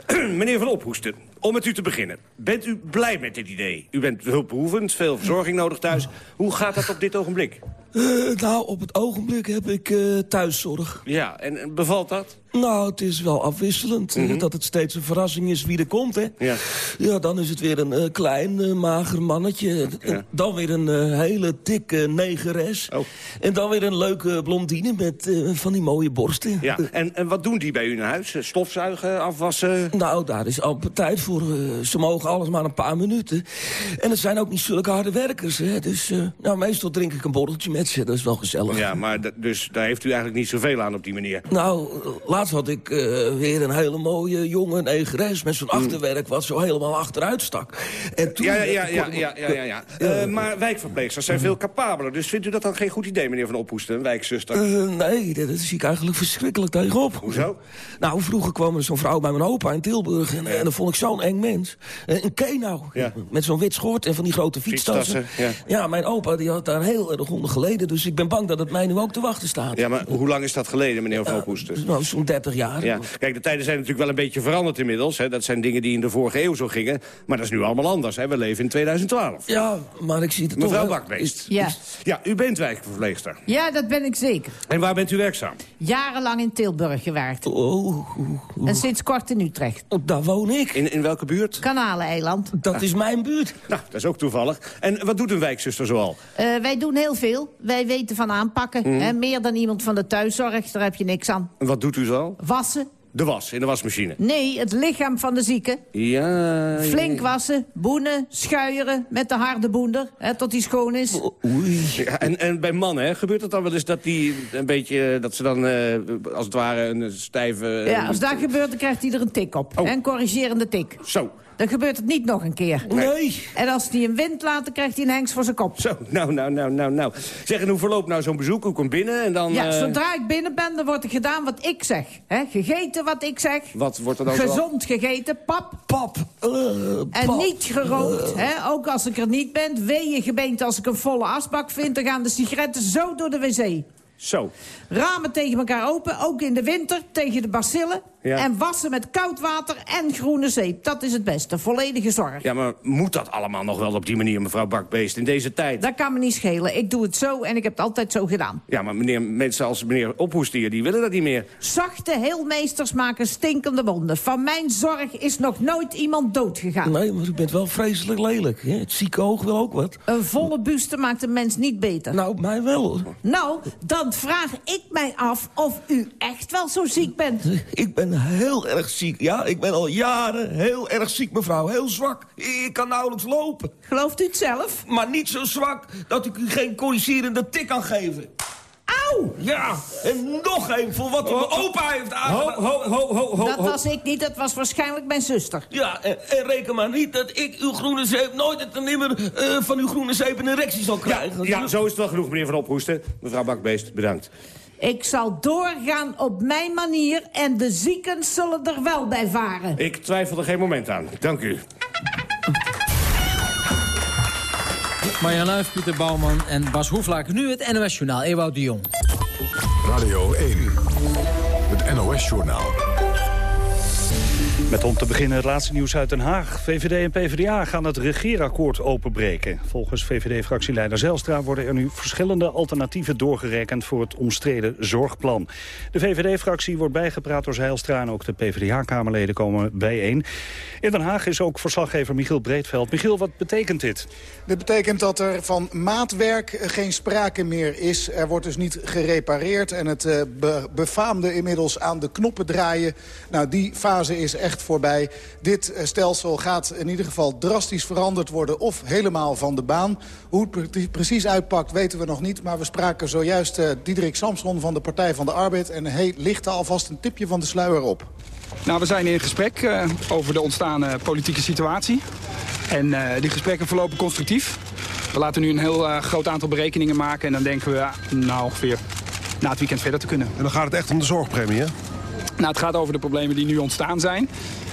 Meneer van Ophoesten, om met u te beginnen. Bent u blij met dit idee? U bent hulpbehoevend, veel verzorging nodig thuis. Hoe gaat dat op dit ogenblik? Eh, nou, op het ogenblik heb ik eh, thuiszorg. Ja, en en bevalt dat? Nou, het is wel afwisselend. eh, Mhm. dat het steeds een verrassing is wie er komt, hè. Ja. Ja, dan is het weer een klein, mager mannetje. Dan weer een hele dikke negeres. Oh. En dan weer een leuke blondine met van die mooie borsten. Ja, en, en wat doen die bij u in huis? Stofzuigen, afwassen? Nou, daar is amper tijd voor. Eh, ze mogen alles maar een paar minuten. En het zijn ook niet zulke harde werkers, hè. Dus, eh, nou, meestal drink ik een borreltje met ze. Dat is wel gezellig. Ja, maar dus daar heeft u eigenlijk niet zoveel aan op die manier. Nou, laatst had ik eh, weer een hele mooie jonge negeres... met zo'n achterwerk wat zo helemaal achteruit stak. En toen Mm. Ja, ja, ja, ja, ja, ja, ja, ja. Maar wijkverpleegsters zijn veel capabeler. Dus vindt u dat dan geen goed idee, meneer Van Ophoesten, een wijkzuster? Nee, dat, dat zie ik eigenlijk verschrikkelijk tegenop. Hoezo? Nou, vroeger kwam er zo'n vrouw bij mijn opa in Tilburg... en, en dat vond ik zo'n eng mens. Eh, Een kenau, met zo'n wit schort en van die grote fietstassen. Fietstassen, ja. ja, mijn opa die had daar heel erg onder geleden. Dus ik ben bang dat het mij nu ook te wachten staat. Ja, maar hoe lang is dat geleden, meneer Van Ophoesten? Nou, zo'n 30 jaar. Ja. Kijk, de tijden zijn natuurlijk wel een beetje veranderd inmiddels. Hè. Dat zijn dingen die in de vorige eeuw zo gingen. Maar dat is nu allemaal anders. Hè. We leven in 2012. Ja, maar ik zie het toch... Mevrouw wel- Bakbeest. Ja. Ja, u bent wijkverpleegster. Ja, dat ben ik zeker. En waar bent u werkzaam? Jarenlang in Tilburg gewerkt. Oh, En sinds kort in Utrecht. daar woon ik. In, in welke buurt? Kanaleneiland. Dat is mijn buurt. Nou, dat is ook toevallig. En wat doet een wijkzuster zoal? Eh, wij doen heel veel. Wij weten van aanpakken. Mhm. hè. meer dan iemand van de thuiszorg. Daar heb je niks aan. En wat doet u zoal? Wassen. De was, in de wasmachine. Nee, het lichaam van de zieke. Ja... Flink wassen, boenen, schuieren met de harde boender, hè, tot die schoon is. Ja, en, en bij mannen, hè, gebeurt het dan wel eens dat die een beetje... dat ze dan, eh, als het ware, een stijve... Ja, als dat gebeurt, dan krijgt hij er een tik op. Oh. Een corrigerende tik. Zo. Dan gebeurt het niet nog een keer. Nee. En als hij een wind laat, dan krijgt hij een hengst voor zijn kop. Zo, nou, nou, nou, nou, nou. Zeg, en hoe verloopt nou zo'n bezoek? Hoe komt binnen en dan... Ja, eh, zodra ik binnen ben, dan wordt er gedaan wat ik zeg. hè? Gegeten wat ik zeg. Wat wordt er dan? Gezond gegeten, pap. Pap. en pap. niet gerookt, hè? ook als ik er niet ben. Weeën gebeend als ik een volle asbak vind... dan gaan de sigaretten zo door de wc. Zo. Ramen tegen elkaar open, ook in de winter, tegen de bacillen. Ja. En wassen met koud water en groene zeep. Dat is het beste, volledige zorg. Ja, maar moet dat allemaal nog wel op die manier, mevrouw Bakbeest, in deze tijd? Dat kan me niet schelen. Ik doe het zo en ik heb het altijd zo gedaan. Ja, maar meneer, mensen als meneer Ophoestier, die willen dat niet meer. Zachte heelmeesters maken stinkende wonden. Van mijn zorg is nog nooit iemand doodgegaan. Nee, maar u bent wel vreselijk lelijk. Hè? Het zieke oog wil ook wat. Een volle buste maakt een mens niet beter. Nou, mij wel. Nou, dan vraag ik mij af of u echt wel zo ziek bent. Ik ben heel erg ziek. Ja, ik ben al jaren heel erg ziek, mevrouw. Heel zwak. Ik kan nauwelijks lopen. Gelooft u het zelf? Maar niet zo zwak dat ik u geen corrigerende tik kan geven. Auw! Ja, en nog een voor wat mijn opa heeft Ho, aangedaan. ho, ho, ho, ho. Dat ho. was ik niet, dat was waarschijnlijk mijn zuster. Ja, en, en reken maar niet dat ik uw groene zeep nooit en nimmer eh, van uw groene zeep een erectie zal Ja, krijgen. ja, zo is het wel genoeg, meneer Van Ophoesten. Mevrouw Bakbeest, bedankt. Ik zal doorgaan op mijn manier en de zieken zullen er wel bij varen. Ik twijfel er geen moment aan. Dank u. Marjan Luif, Pieter Bouwman en Bas Hoeflaak. Nu het NOS Journaal, Ewout de Jong. Radio 1. Het NOS-journaal. Met om te beginnen het laatste nieuws uit Den Haag. VVD en PvdA gaan het regeerakkoord openbreken. Volgens VVD-fractieleider Zelstra worden er nu verschillende alternatieven doorgerekend voor het omstreden zorgplan. De VVD-fractie wordt bijgepraat door Zijlstra en ook de PvdA-kamerleden komen bijeen. In Den Haag is ook verslaggever Michiel Breedveld. Michiel, wat betekent dit? Dit betekent dat er van maatwerk geen sprake meer is. Er wordt dus niet gerepareerd en het eh, be- befaamde inmiddels aan de knoppen draaien. Nou, die fase is echt voorbij. Dit eh, stelsel gaat in ieder geval drastisch veranderd worden of helemaal van de baan. Hoe het pre- precies uitpakt weten we nog niet. Maar we spraken zojuist eh, Diederik Samson van de Partij van de Arbeid. En hij lichtte alvast een tipje van de sluier op. Nou, we zijn in gesprek eh, over de ontstaande politieke situatie. En eh, die gesprekken verlopen constructief. We laten nu een heel groot aantal berekeningen maken... en dan denken we nou, ongeveer na het weekend verder te kunnen. En dan gaat het echt om de zorgpremie, hè? Nou, het gaat over de problemen die nu ontstaan zijn.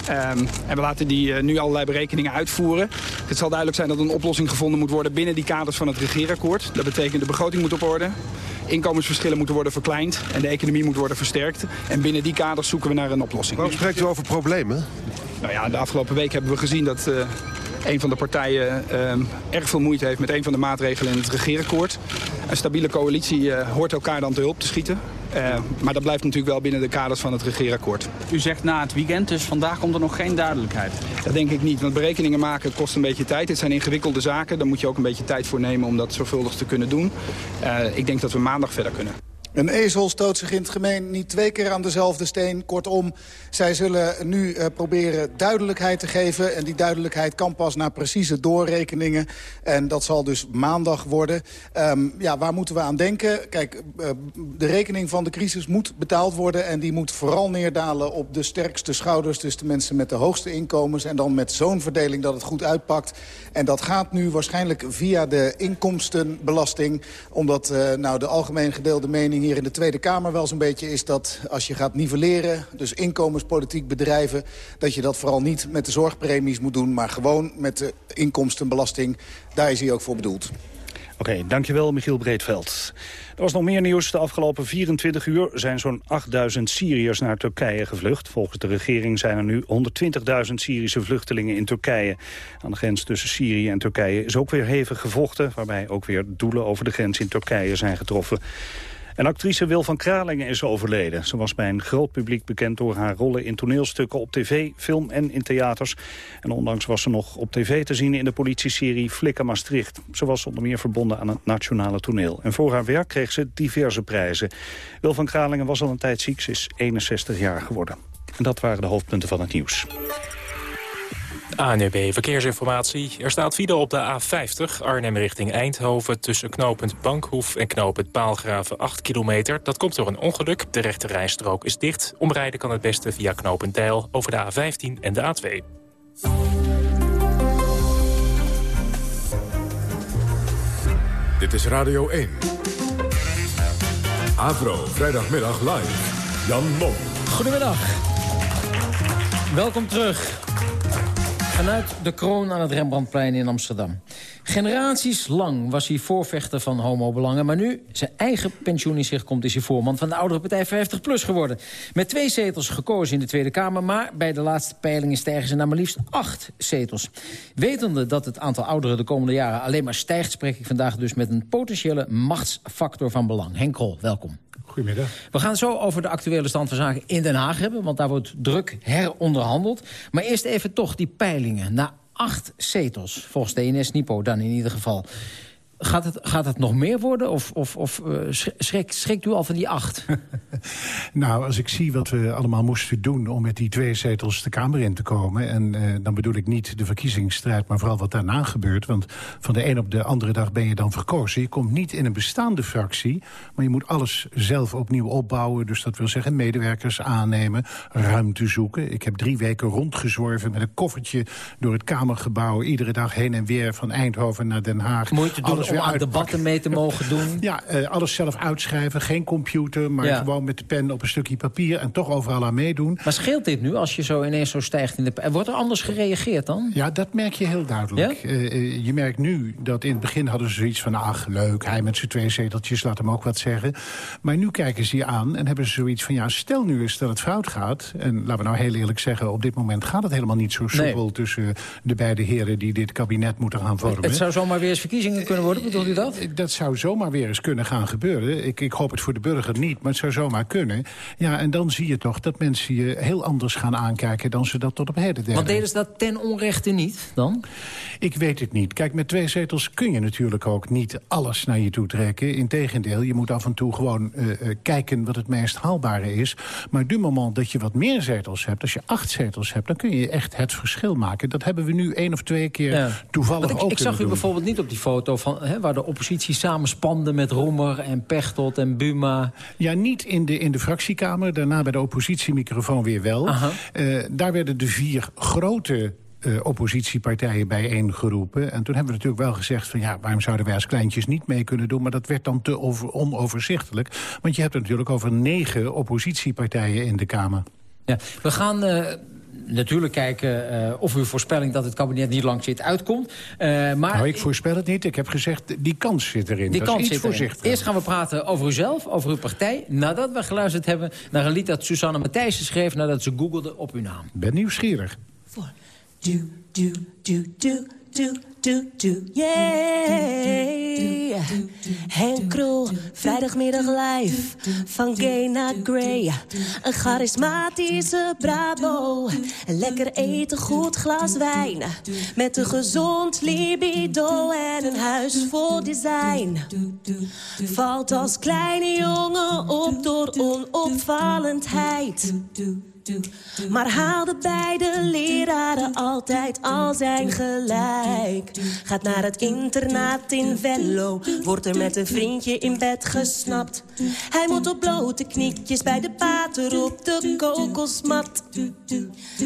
Ehm, en we laten die eh, nu allerlei berekeningen uitvoeren. Het zal duidelijk zijn dat een oplossing gevonden moet worden binnen die kaders van het regeerakkoord. Dat betekent de begroting moet op orde. Inkomensverschillen moeten worden verkleind en de economie moet worden versterkt. En binnen die kaders zoeken we naar een oplossing. Waarom spreekt u over problemen? Nou ja, de afgelopen week hebben we gezien dat eh, een van de partijen eh, erg veel moeite heeft met een van de maatregelen in het regeerakkoord. Een stabiele coalitie eh, hoort elkaar dan te hulp te schieten. Eh, maar dat blijft natuurlijk wel binnen de kaders van het regeerakkoord. U zegt na het weekend, dus vandaag komt er nog geen duidelijkheid. Dat denk ik niet, want berekeningen maken kost een beetje tijd. Dit zijn ingewikkelde zaken, daar moet je ook een beetje tijd voor nemen om dat zorgvuldig te kunnen doen. Eh, ik denk dat we maandag verder kunnen. Een ezel stoot zich in het gemeen niet twee keer aan dezelfde steen. Kortom, zij zullen nu eh, proberen duidelijkheid te geven. En die duidelijkheid kan pas na precieze doorrekeningen. En dat zal dus maandag worden. Ehm, ja, waar moeten we aan denken? Kijk, eh, de rekening van de crisis moet betaald worden. En die moet vooral neerdalen op de sterkste schouders. Dus de mensen met de hoogste inkomens. En dan met zo'n verdeling dat het goed uitpakt. En dat gaat nu waarschijnlijk via de inkomstenbelasting. Omdat eh, nou, de algemeen gedeelde mening hier in de Tweede Kamer wel zo'n beetje is... dat als je gaat nivelleren, dus inkomenspolitiek bedrijven... dat je dat vooral niet met de zorgpremies moet doen... maar gewoon met de inkomstenbelasting. Daar is hij ook voor bedoeld. Oké, dankjewel Michiel Breedveld. Er was nog meer nieuws. De afgelopen 24 uur zijn zo'n 8000 Syriërs naar Turkije gevlucht. Volgens de regering zijn er nu 120.000 Syrische vluchtelingen in Turkije. Aan de grens tussen Syrië en Turkije is ook weer hevig gevochten... waarbij ook weer doelen over de grens in Turkije zijn getroffen. Actrice Wil van Kralingen is overleden. Ze was bij een groot publiek bekend door haar rollen in toneelstukken op tv, film en in theaters. En ondanks was ze nog op tv te zien in de politieserie Flikker Maastricht. Ze was onder meer verbonden aan het nationale toneel. En voor haar werk kreeg ze diverse prijzen. Wil van Kralingen was al een tijd ziek, ze is 61 jaar geworden. En dat waren de hoofdpunten van het nieuws. ANUB Verkeersinformatie. Er staat file op de A50 Arnhem richting Eindhoven... tussen knooppunt Bankhoef en knooppunt Paalgraven 8 kilometer. Dat komt door een ongeluk. De rechte rijstrook is dicht. Omrijden kan het beste via knooppunt Deil over de A15 en de A2. Dit is Radio 1. Avro, vrijdagmiddag live. Jan Mom. Goedemiddag. Welkom terug. Vanuit de kroon aan het Rembrandtplein in Amsterdam. Generaties lang was hij voorvechter van homobelangen... maar nu zijn eigen pensioen in zich komt... is hij voorman van de oudere partij 50PLUS geworden. Met twee zetels gekozen in de Tweede Kamer... maar bij de laatste peilingen stijgen ze naar maar liefst acht zetels. Wetende dat het aantal ouderen de komende jaren alleen maar stijgt... spreek ik vandaag dus met een potentiële machtsfactor van belang. Henk Krol, welkom. Goedemiddag. We gaan zo over de actuele stand van zaken in Den Haag hebben... want daar wordt druk heronderhandeld. Maar eerst even toch die peilingen. Na acht zetels, volgens de Nipo dan in ieder geval. Gaat het, gaat het nog meer worden of, of, of schrik, schrikt u al van die acht? nou, als ik zie wat we allemaal moesten doen... om met die twee zetels de Kamer in te komen... en uh, dan bedoel ik niet de verkiezingsstrijd... maar vooral wat daarna gebeurt. Want van de een op de andere dag ben je dan verkozen. Je komt niet in een bestaande fractie... maar je moet alles zelf opnieuw opbouwen. Dus dat wil zeggen medewerkers aannemen, ruimte zoeken. Ik heb drie weken rondgezworven met een koffertje... door het Kamergebouw, iedere dag heen en weer... van Eindhoven naar Den Haag. Moeite doen om aan debatten mee te mogen doen? Ja, uh, alles zelf uitschrijven, geen computer... maar ja. gewoon met de pen op een stukje papier en toch overal aan meedoen. Maar scheelt dit nu als je zo ineens zo stijgt in de... Wordt er anders gereageerd dan? Ja, dat merk je heel duidelijk. Ja? Uh, uh, je merkt nu dat in het begin hadden ze zoiets van... ach, leuk, hij met zijn twee zeteltjes, laat hem ook wat zeggen. Maar nu kijken ze je aan en hebben ze zoiets van... ja, stel nu eens dat het fout gaat. En laten we nou heel eerlijk zeggen... op dit moment gaat het helemaal niet zo soepel... Nee. tussen de beide heren die dit kabinet moeten gaan vormen. Het zou zomaar weer eens verkiezingen kunnen worden, bedoelt u dat? Dat zou zomaar weer eens kunnen gaan gebeuren. Ik, ik hoop het voor de burger niet, maar het zou zomaar kunnen. Ja, en dan zie je toch dat mensen je heel anders gaan aankijken... dan ze dat tot op heden deden. Want deden ze dat ten onrechte niet, dan? Ik weet het niet. Kijk, met twee zetels kun je natuurlijk ook niet alles naar je toe trekken. Integendeel, je moet af en toe gewoon uh, uh, kijken wat het meest haalbare is. Maar du moment dat je wat meer zetels hebt, als je acht zetels hebt... dan kun je echt het verschil maken. Dat hebben we nu één of twee keer ja. toevallig ik, ook Ik zag u doen. bijvoorbeeld niet op die foto van, hè, waar de oppositie samenspande met Roemer en Pechtold en Buma. Ja, niet in de, in de fractiekamer. Daarna bij de oppositiemicrofoon weer wel. Uh, daar werden de vier grote uh, oppositiepartijen bijeengeroepen. En toen hebben we natuurlijk wel gezegd van ja, waarom zouden wij als kleintjes niet mee kunnen doen? Maar dat werd dan te over, onoverzichtelijk. Want je hebt het natuurlijk over negen oppositiepartijen in de Kamer. Ja, we gaan... Uh natuurlijk kijken uh, of uw voorspelling dat het kabinet niet lang zit uitkomt. Uh, maar nou, ik voorspel het niet. Ik heb gezegd, die kans zit erin. Die dat kans is iets zit erin. voorzichtig. Eerst gaan we praten over uzelf, over uw partij. Nadat we geluisterd hebben naar een lied dat Susanne Matthijssen schreef... nadat ze googelde op uw naam. Ben nieuwsgierig. Voor. Do, do, do, do, do, do, do, yeah. Henk Krol, vrijdagmiddag live, van gay naar grey. Een charismatische bravo, een lekker eten, goed glas wijn. Met een gezond libido en een huis vol design. Valt als kleine jongen op door onopvallendheid. Maar haalde beide leraren altijd al zijn gelijk. Gaat naar het internaat in Venlo, wordt er met een vriendje in bed gesnapt. Hij moet op blote knietjes bij de pater op de kokosmat.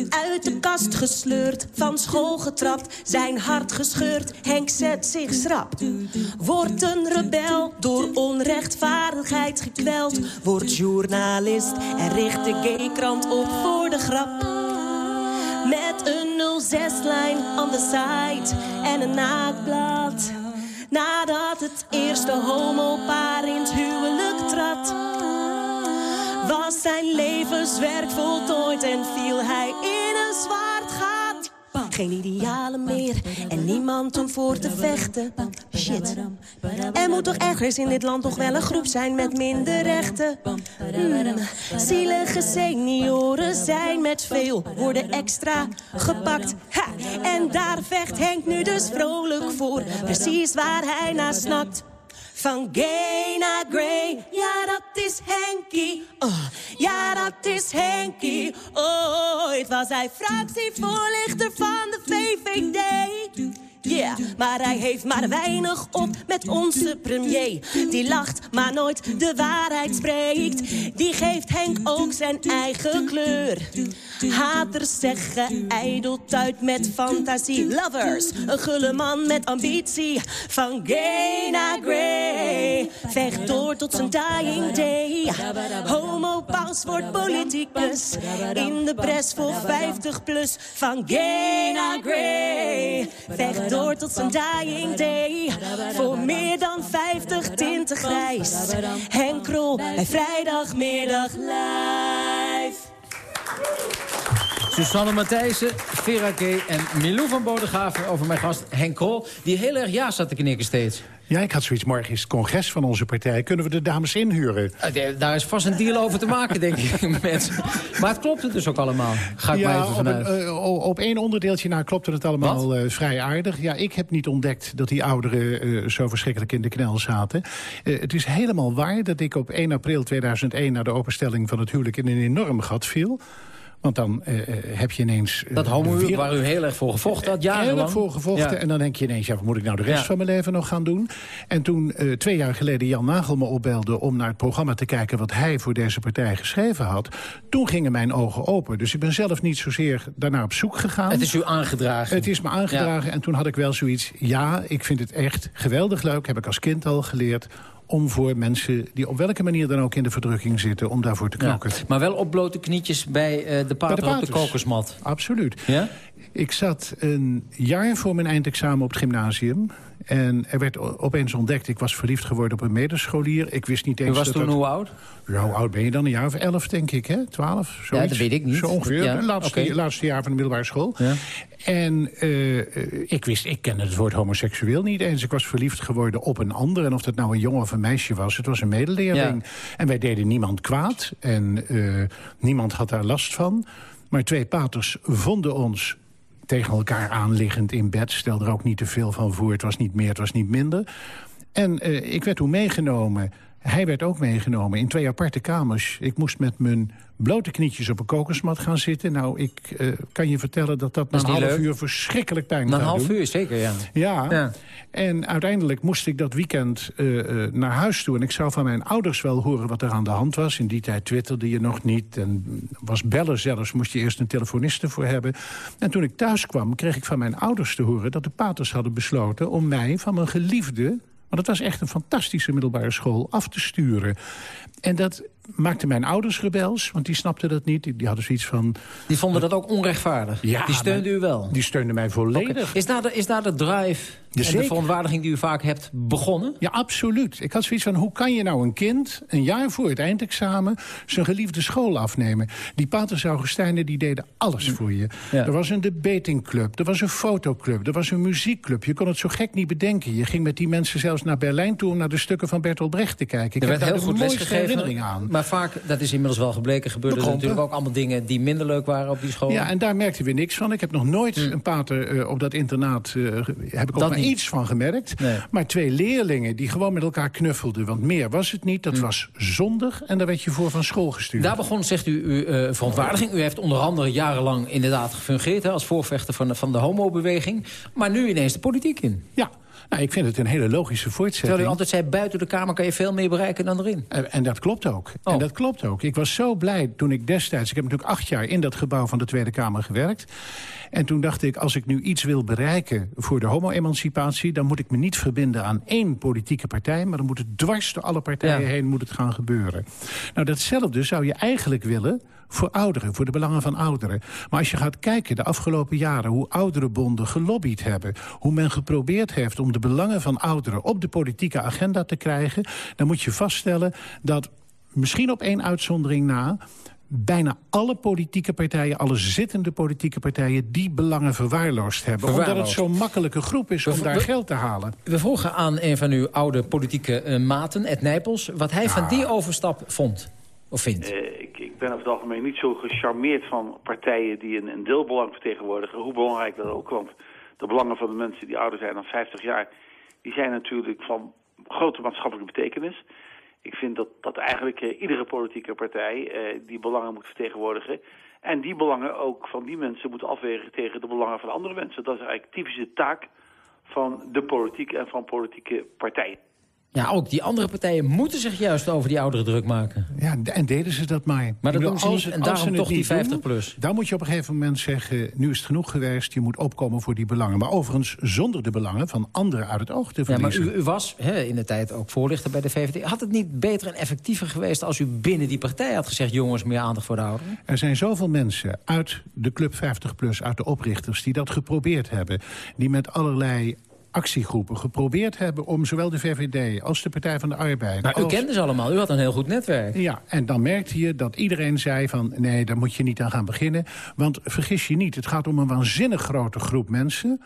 Uit de kast gesleurd, van school getrapt, zijn hart gescheurd. Henk zet zich schrap. Wordt een rebel, door onrechtvaardigheid gekweld. Wordt journalist en richt de gaykrant op voor de grap. Met een 06-lijn on the side en een naakblad. Nadat het eerste homopaar in het huwelijk trad. Was zijn levenswerk voltooid en viel hij in een zwart gat. Geen idealen meer en niemand om voor te vechten. Shit. Er moet toch ergens in dit land nog wel een groep zijn met minder rechten. Hmm. Zielige senioren zijn met veel, worden extra gepakt. Ha. En daar vecht Henk nu dus vrolijk voor. Precies waar hij naar snakt. Van gay naar grey, ja dat is Henkie. Oh, ja dat is Henkie. Ooit was hij fractievoorlichter van de VVD. Yeah, maar hij heeft maar weinig op met onze premier. Die lacht, maar nooit de waarheid spreekt. Die geeft Henk ook zijn eigen kleur. Haters zeggen ijdelt uit met fantasie. Lovers, een gulle man met ambitie. Van gay naar grey, vecht door tot zijn dying day. Homo paus wordt politicus. In de bres voor 50 plus. Van gay naar grey, vecht door tot zijn dying day. Voor meer dan 50 tinten grijs. Henk Krol bij vrijdagmiddag live. Susanne Matthijssen, Vera K. en Milou van Bodegraven over mijn gast Henk Krol... die heel erg ja zat te knikken steeds. Ja, ik had zoiets. Morgen is het congres van onze partij. Kunnen we de dames inhuren? Uh, daar is vast een deal over te maken, denk ik, mensen. Maar het klopt het dus ook allemaal. Ga ik ja, maar even vanuit. Op, een, uh, op één onderdeeltje na klopte het allemaal uh, vrij aardig. Ja, ik heb niet ontdekt dat die ouderen zo verschrikkelijk in de knel zaten. het is helemaal waar dat ik op 1 april 2001... na de openstelling van het huwelijk in een enorm gat viel... Want dan uh, heb je ineens... Uh, dat homohuwelijk waar u heel erg voor gevochten had, jarenlang. Heel erg voor gevochten. Ja. En dan denk je ineens, ja, wat moet ik nou de rest ja. van mijn leven nog gaan doen? En toen uh, twee jaar geleden Jan Nagel me opbelde... om naar het programma te kijken wat hij voor deze partij geschreven had... toen gingen mijn ogen open. Dus ik ben zelf niet zozeer daarnaar op zoek gegaan. Het is u aangedragen. Het is me aangedragen. Ja. En toen had ik wel zoiets... ja, ik vind het echt geweldig leuk. Heb ik als kind al geleerd om voor mensen die op welke manier dan ook in de verdrukking zitten... om daarvoor te knokken. Ja, maar wel op blote knietjes bij uh, de pater bij de op de kokosmat. Absoluut. Ja? Ik zat een jaar voor mijn eindexamen op het gymnasium. En er werd opeens ontdekt, ik was verliefd geworden op een medescholier. Ik wist niet eens... U was dat toen dat... hoe oud? Ja, hoe oud ben je dan? Een jaar of elf, denk ik, hè? Twaalf? Zoiets. Ja, dat weet ik niet. Zo ongeveer, ja. het laatste, okay. laatste jaar van de middelbare school. Ja. En uh, ik wist, ik kende het woord homoseksueel niet eens. Ik was verliefd geworden op een ander. En of dat nou een jongen of een meisje was, het was een medeleerling. Ja. En wij deden niemand kwaad. En uh, niemand had daar last van. Maar twee paters vonden ons tegen elkaar aanliggend in bed. Stel er ook niet te veel van voor. Het was niet meer, het was niet minder. En uh, ik werd toen meegenomen... Hij werd ook meegenomen in twee aparte kamers. Ik moest met mijn blote knietjes op een kokosmat gaan zitten. Nou, ik uh, kan je vertellen dat dat, dat na een half leuk. uur verschrikkelijk pijn Na een half doen. uur, zeker, ja. Ja. ja. En uiteindelijk moest ik dat weekend uh, uh, naar huis toe. En ik zou van mijn ouders wel horen wat er aan de hand was. In die tijd twitterde je nog niet. En was bellen zelfs, moest je eerst een telefoniste voor hebben. En toen ik thuis kwam, kreeg ik van mijn ouders te horen... dat de paters hadden besloten om mij van mijn geliefde... Want het was echt een fantastische middelbare school af te sturen. En dat maakte mijn ouders rebels, want die snapten dat niet. Die, die hadden zoiets van... Die vonden dat ook onrechtvaardig? Ja, die steunden u wel? Die steunden mij volledig. Okay. Is, daar de, is daar de drive en de verontwaardiging die u vaak hebt begonnen? Ja, absoluut. Ik had zoiets van, hoe kan je nou een kind... een jaar voor het eindexamen zijn geliefde school afnemen? Die paters Augustijnen, die deden alles voor je. Ja. Er was een debatingclub, er was een fotoclub, er was een muziekclub. Je kon het zo gek niet bedenken. Je ging met die mensen zelfs naar Berlijn toe... om naar de stukken van Bertolt Brecht te kijken. Ik er heb daar heel de goed mooiste herinnering aan. Maar vaak, dat is inmiddels wel gebleken, gebeurden er natuurlijk ook allemaal dingen die minder leuk waren op die school. Ja, en daar merkten we niks van. Ik heb nog nooit Hm. een pater eh, op dat internaat, eh, heb ik ook Dat maar niet. iets van gemerkt. Nee. Maar twee leerlingen die gewoon met elkaar knuffelden. Want meer was het niet. Dat was zondig en daar werd je voor van school gestuurd. Daar begon, zegt u, uw eh, verontwaardiging. U heeft onder andere jarenlang inderdaad gefungeerd... Hè, als voorvechter van de, van de homobeweging. Maar nu ineens de politiek in. Ja, nou, ik vind het een hele logische voortzetting. Terwijl u altijd zei, buiten de Kamer kan je veel meer bereiken dan erin. En, en dat klopt ook. Oh. En dat klopt ook. Ik was zo blij toen ik destijds... Ik heb natuurlijk acht jaar in dat gebouw van de Tweede Kamer gewerkt. En toen dacht ik, als ik nu iets wil bereiken voor de homo-emancipatie... dan moet ik me niet verbinden aan één politieke partij... maar dan moet het dwars door alle partijen Ja. heen moet het gaan gebeuren. Nou, datzelfde zou je eigenlijk willen voor ouderen, voor de belangen van ouderen. Maar als je gaat kijken de afgelopen jaren... hoe ouderenbonden gelobbyd hebben... hoe men geprobeerd heeft om de belangen van ouderen... op de politieke agenda te krijgen... dan moet je vaststellen dat misschien op één uitzondering na bijna alle politieke partijen, alle zittende politieke partijen... die belangen verwaarloosd hebben. Omdat het zo'n makkelijke groep is om daar we- geld te halen. We vroegen aan een van uw oude politieke eh, maten, Ed Nijpels... wat hij van die overstap vond. Of vindt. Eh, ik, ik ben over het algemeen niet zo gecharmeerd van partijen die een, een deelbelang vertegenwoordigen. Hoe belangrijk dat ook, want de belangen van de mensen die ouder zijn dan 50 jaar... die zijn natuurlijk van grote maatschappelijke betekenis. Ik vind dat, dat eigenlijk eh, iedere politieke partij eh, die belangen moet vertegenwoordigen. En die belangen ook van die mensen moet afwegen tegen de belangen van andere mensen. Dat is eigenlijk typische taak van de politiek en van politieke partijen. Ja, ook die andere partijen moeten zich juist over die ouderen druk maken. Ja, en deden ze dat maar. Maar dat bedoel, doen ze als niet, en daarom toch die niet 50 doen, plus. Dan moet je op een gegeven moment zeggen, nu is het genoeg geweest... je moet opkomen voor die belangen. Maar overigens zonder de belangen van anderen uit het oog te Ja, maar verliezen. u, u was hè, in de tijd ook voorlichter bij de VVD. Had het niet beter en effectiever geweest als u binnen die partij had gezegd... jongens, meer aandacht voor de ouderen? Er zijn zoveel mensen uit de Club 50PLUS, uit de oprichters... die dat geprobeerd hebben. Die met allerlei actiegroepen geprobeerd hebben... om zowel de VVD als de Partij van de Arbeid... Maar u kende ze allemaal, u had een heel goed netwerk. Ja, en dan merkte je dat iedereen zei van... nee, daar moet je niet aan gaan beginnen. Want vergis je niet, het gaat om een waanzinnig grote groep mensen.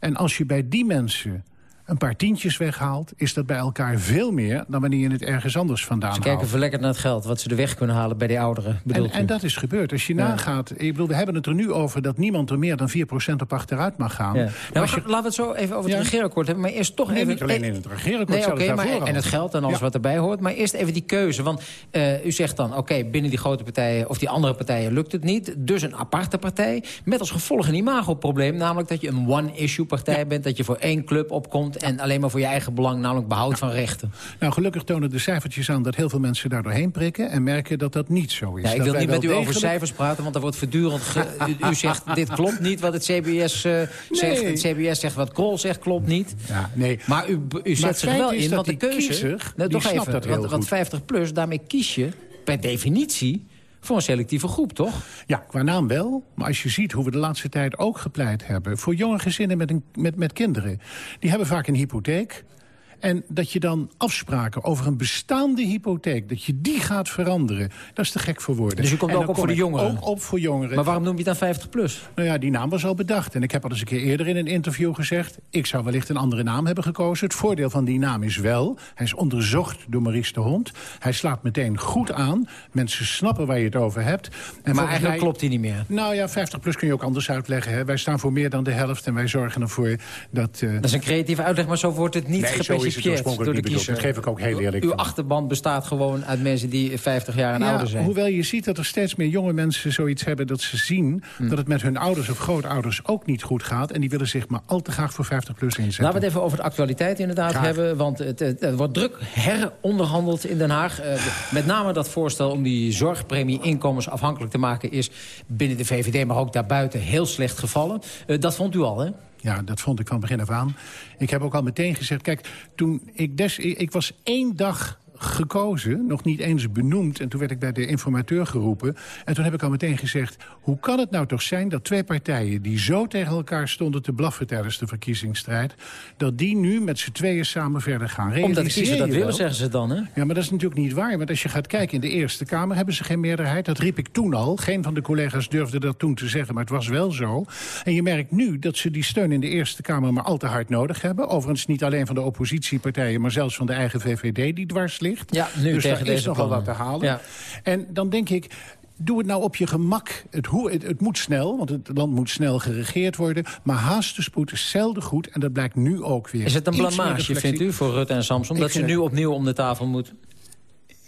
En als je bij die mensen een paar tientjes weghaalt... is dat bij elkaar veel meer dan wanneer je het ergens anders vandaan Ze haalt. kijken verlekkerd naar het geld, wat ze er weg kunnen halen bij die ouderen. En, en dat is gebeurd. Als je Ja. nagaat, ik bedoel, we hebben het er nu over... dat niemand er meer dan 4% op achteruit mag gaan. Ja. Nou, je- laten we het zo even over het Ja. regeerakkoord hebben. Maar eerst toch Nee, even... niet alleen in het regeerakkoord, Nee, oké, maar en het geld en alles wat erbij hoort. Maar eerst even die keuze. Want eh, u zegt dan, oké, binnen die grote partijen... of die andere partijen lukt het niet. Dus een aparte partij. Met als gevolg een imagoprobleem. Namelijk dat je een one-issue partij bent. Dat je voor één club opkomt. En alleen maar voor je eigen belang, namelijk behoud van rechten. Nou, gelukkig tonen de cijfertjes aan dat heel veel mensen daar doorheen prikken... en merken dat dat niet zo is. Ja, ik wil niet met u over cijfers praten, want er wordt voortdurend... ge- u, u zegt, dit klopt niet wat het CBS eh, zegt. Het CBS zegt wat Krol zegt, klopt niet. Ja, nee. Maar u, u zet zich wel in, want de keuze... kiezer, Nou, toch even, dat want, want goed. 50 plus, daarmee kies je per definitie voor een selectieve groep, toch? Ja, qua naam wel. Maar als je ziet hoe we de laatste tijd ook gepleit hebben... voor jonge gezinnen met, een, met, met kinderen... die hebben vaak een hypotheek... En dat je dan afspraken over een bestaande hypotheek... dat je die gaat veranderen, dat is te gek voor woorden. Dus u komt ook op voor de jongeren? Ook op voor jongeren. Maar waarom noem je dan 50 plus? Nou ja, die naam was al bedacht. En ik heb al eens een keer eerder in een interview gezegd... ik zou wellicht een andere naam hebben gekozen. Het voordeel van die naam is wel... hij is onderzocht door Maurice de Hond. Hij slaat meteen goed aan. Mensen snappen waar je het over hebt. En maar eigenlijk klopt hij niet meer. Nou ja, 50 plus kun je ook anders uitleggen. Hè. Wij staan voor meer dan de helft en wij zorgen ervoor dat... eh, Dat is een creatieve uitleg, maar zo wordt het niet Nee, zo is het gepercipieerd oorspronkelijk door de niet bedoeld. kiezer. Dat geef ik ook heel eerlijk Uw achterban bestaat gewoon uit mensen die 50 jaar en Ja, ouder zijn. Hoewel je ziet dat er steeds meer jonge mensen zoiets hebben... dat ze zien Hm. dat het met hun ouders of grootouders ook niet goed gaat... en die willen zich maar al te graag voor 50 plus inzetten. Laten we het even over de actualiteit inderdaad Graag. hebben. Want het, het, het wordt druk heronderhandeld in Den Haag. Eh, met name dat voorstel om die zorgpremie inkomensafhankelijk te maken... is binnen de VVD, maar ook daarbuiten, heel slecht gevallen. Eh, dat vond u al, hè? Ja, dat vond ik van begin af aan. Ik heb ook al meteen gezegd, kijk, toen ik des, ik was één dag gekozen, nog niet eens benoemd... en toen werd ik bij de informateur geroepen. En toen heb ik al meteen gezegd... hoe kan het nou toch zijn dat twee partijen... die zo tegen elkaar stonden te blaffen tijdens de verkiezingsstrijd... dat die nu met z'n tweeën samen verder gaan Omdat de Realiseer kiezer dat willen, zeggen ze dan, hè? Ja, maar dat is natuurlijk niet waar. Want als je gaat kijken in de Eerste Kamer hebben ze geen meerderheid. Dat riep ik toen al. Geen van de collega's durfde dat toen te zeggen, maar het was wel zo. En je merkt nu dat ze die steun in de Eerste Kamer maar al te hard nodig hebben. Overigens niet alleen van de oppositiepartijen, maar zelfs van de eigen VVD die dwars ligt. Ligt. Ja, nu dus tegen daar is nogal plannen. wat te halen. Ja. En dan denk ik, doe het nou op je gemak. Het, hoe, het, het moet snel, want het land moet snel geregeerd worden. Maar haast de spoed is zelden goed. En dat blijkt nu ook weer. Is het een blamage, vindt u, voor Rutte en Samson... Ik dat ze nu opnieuw om de tafel moeten?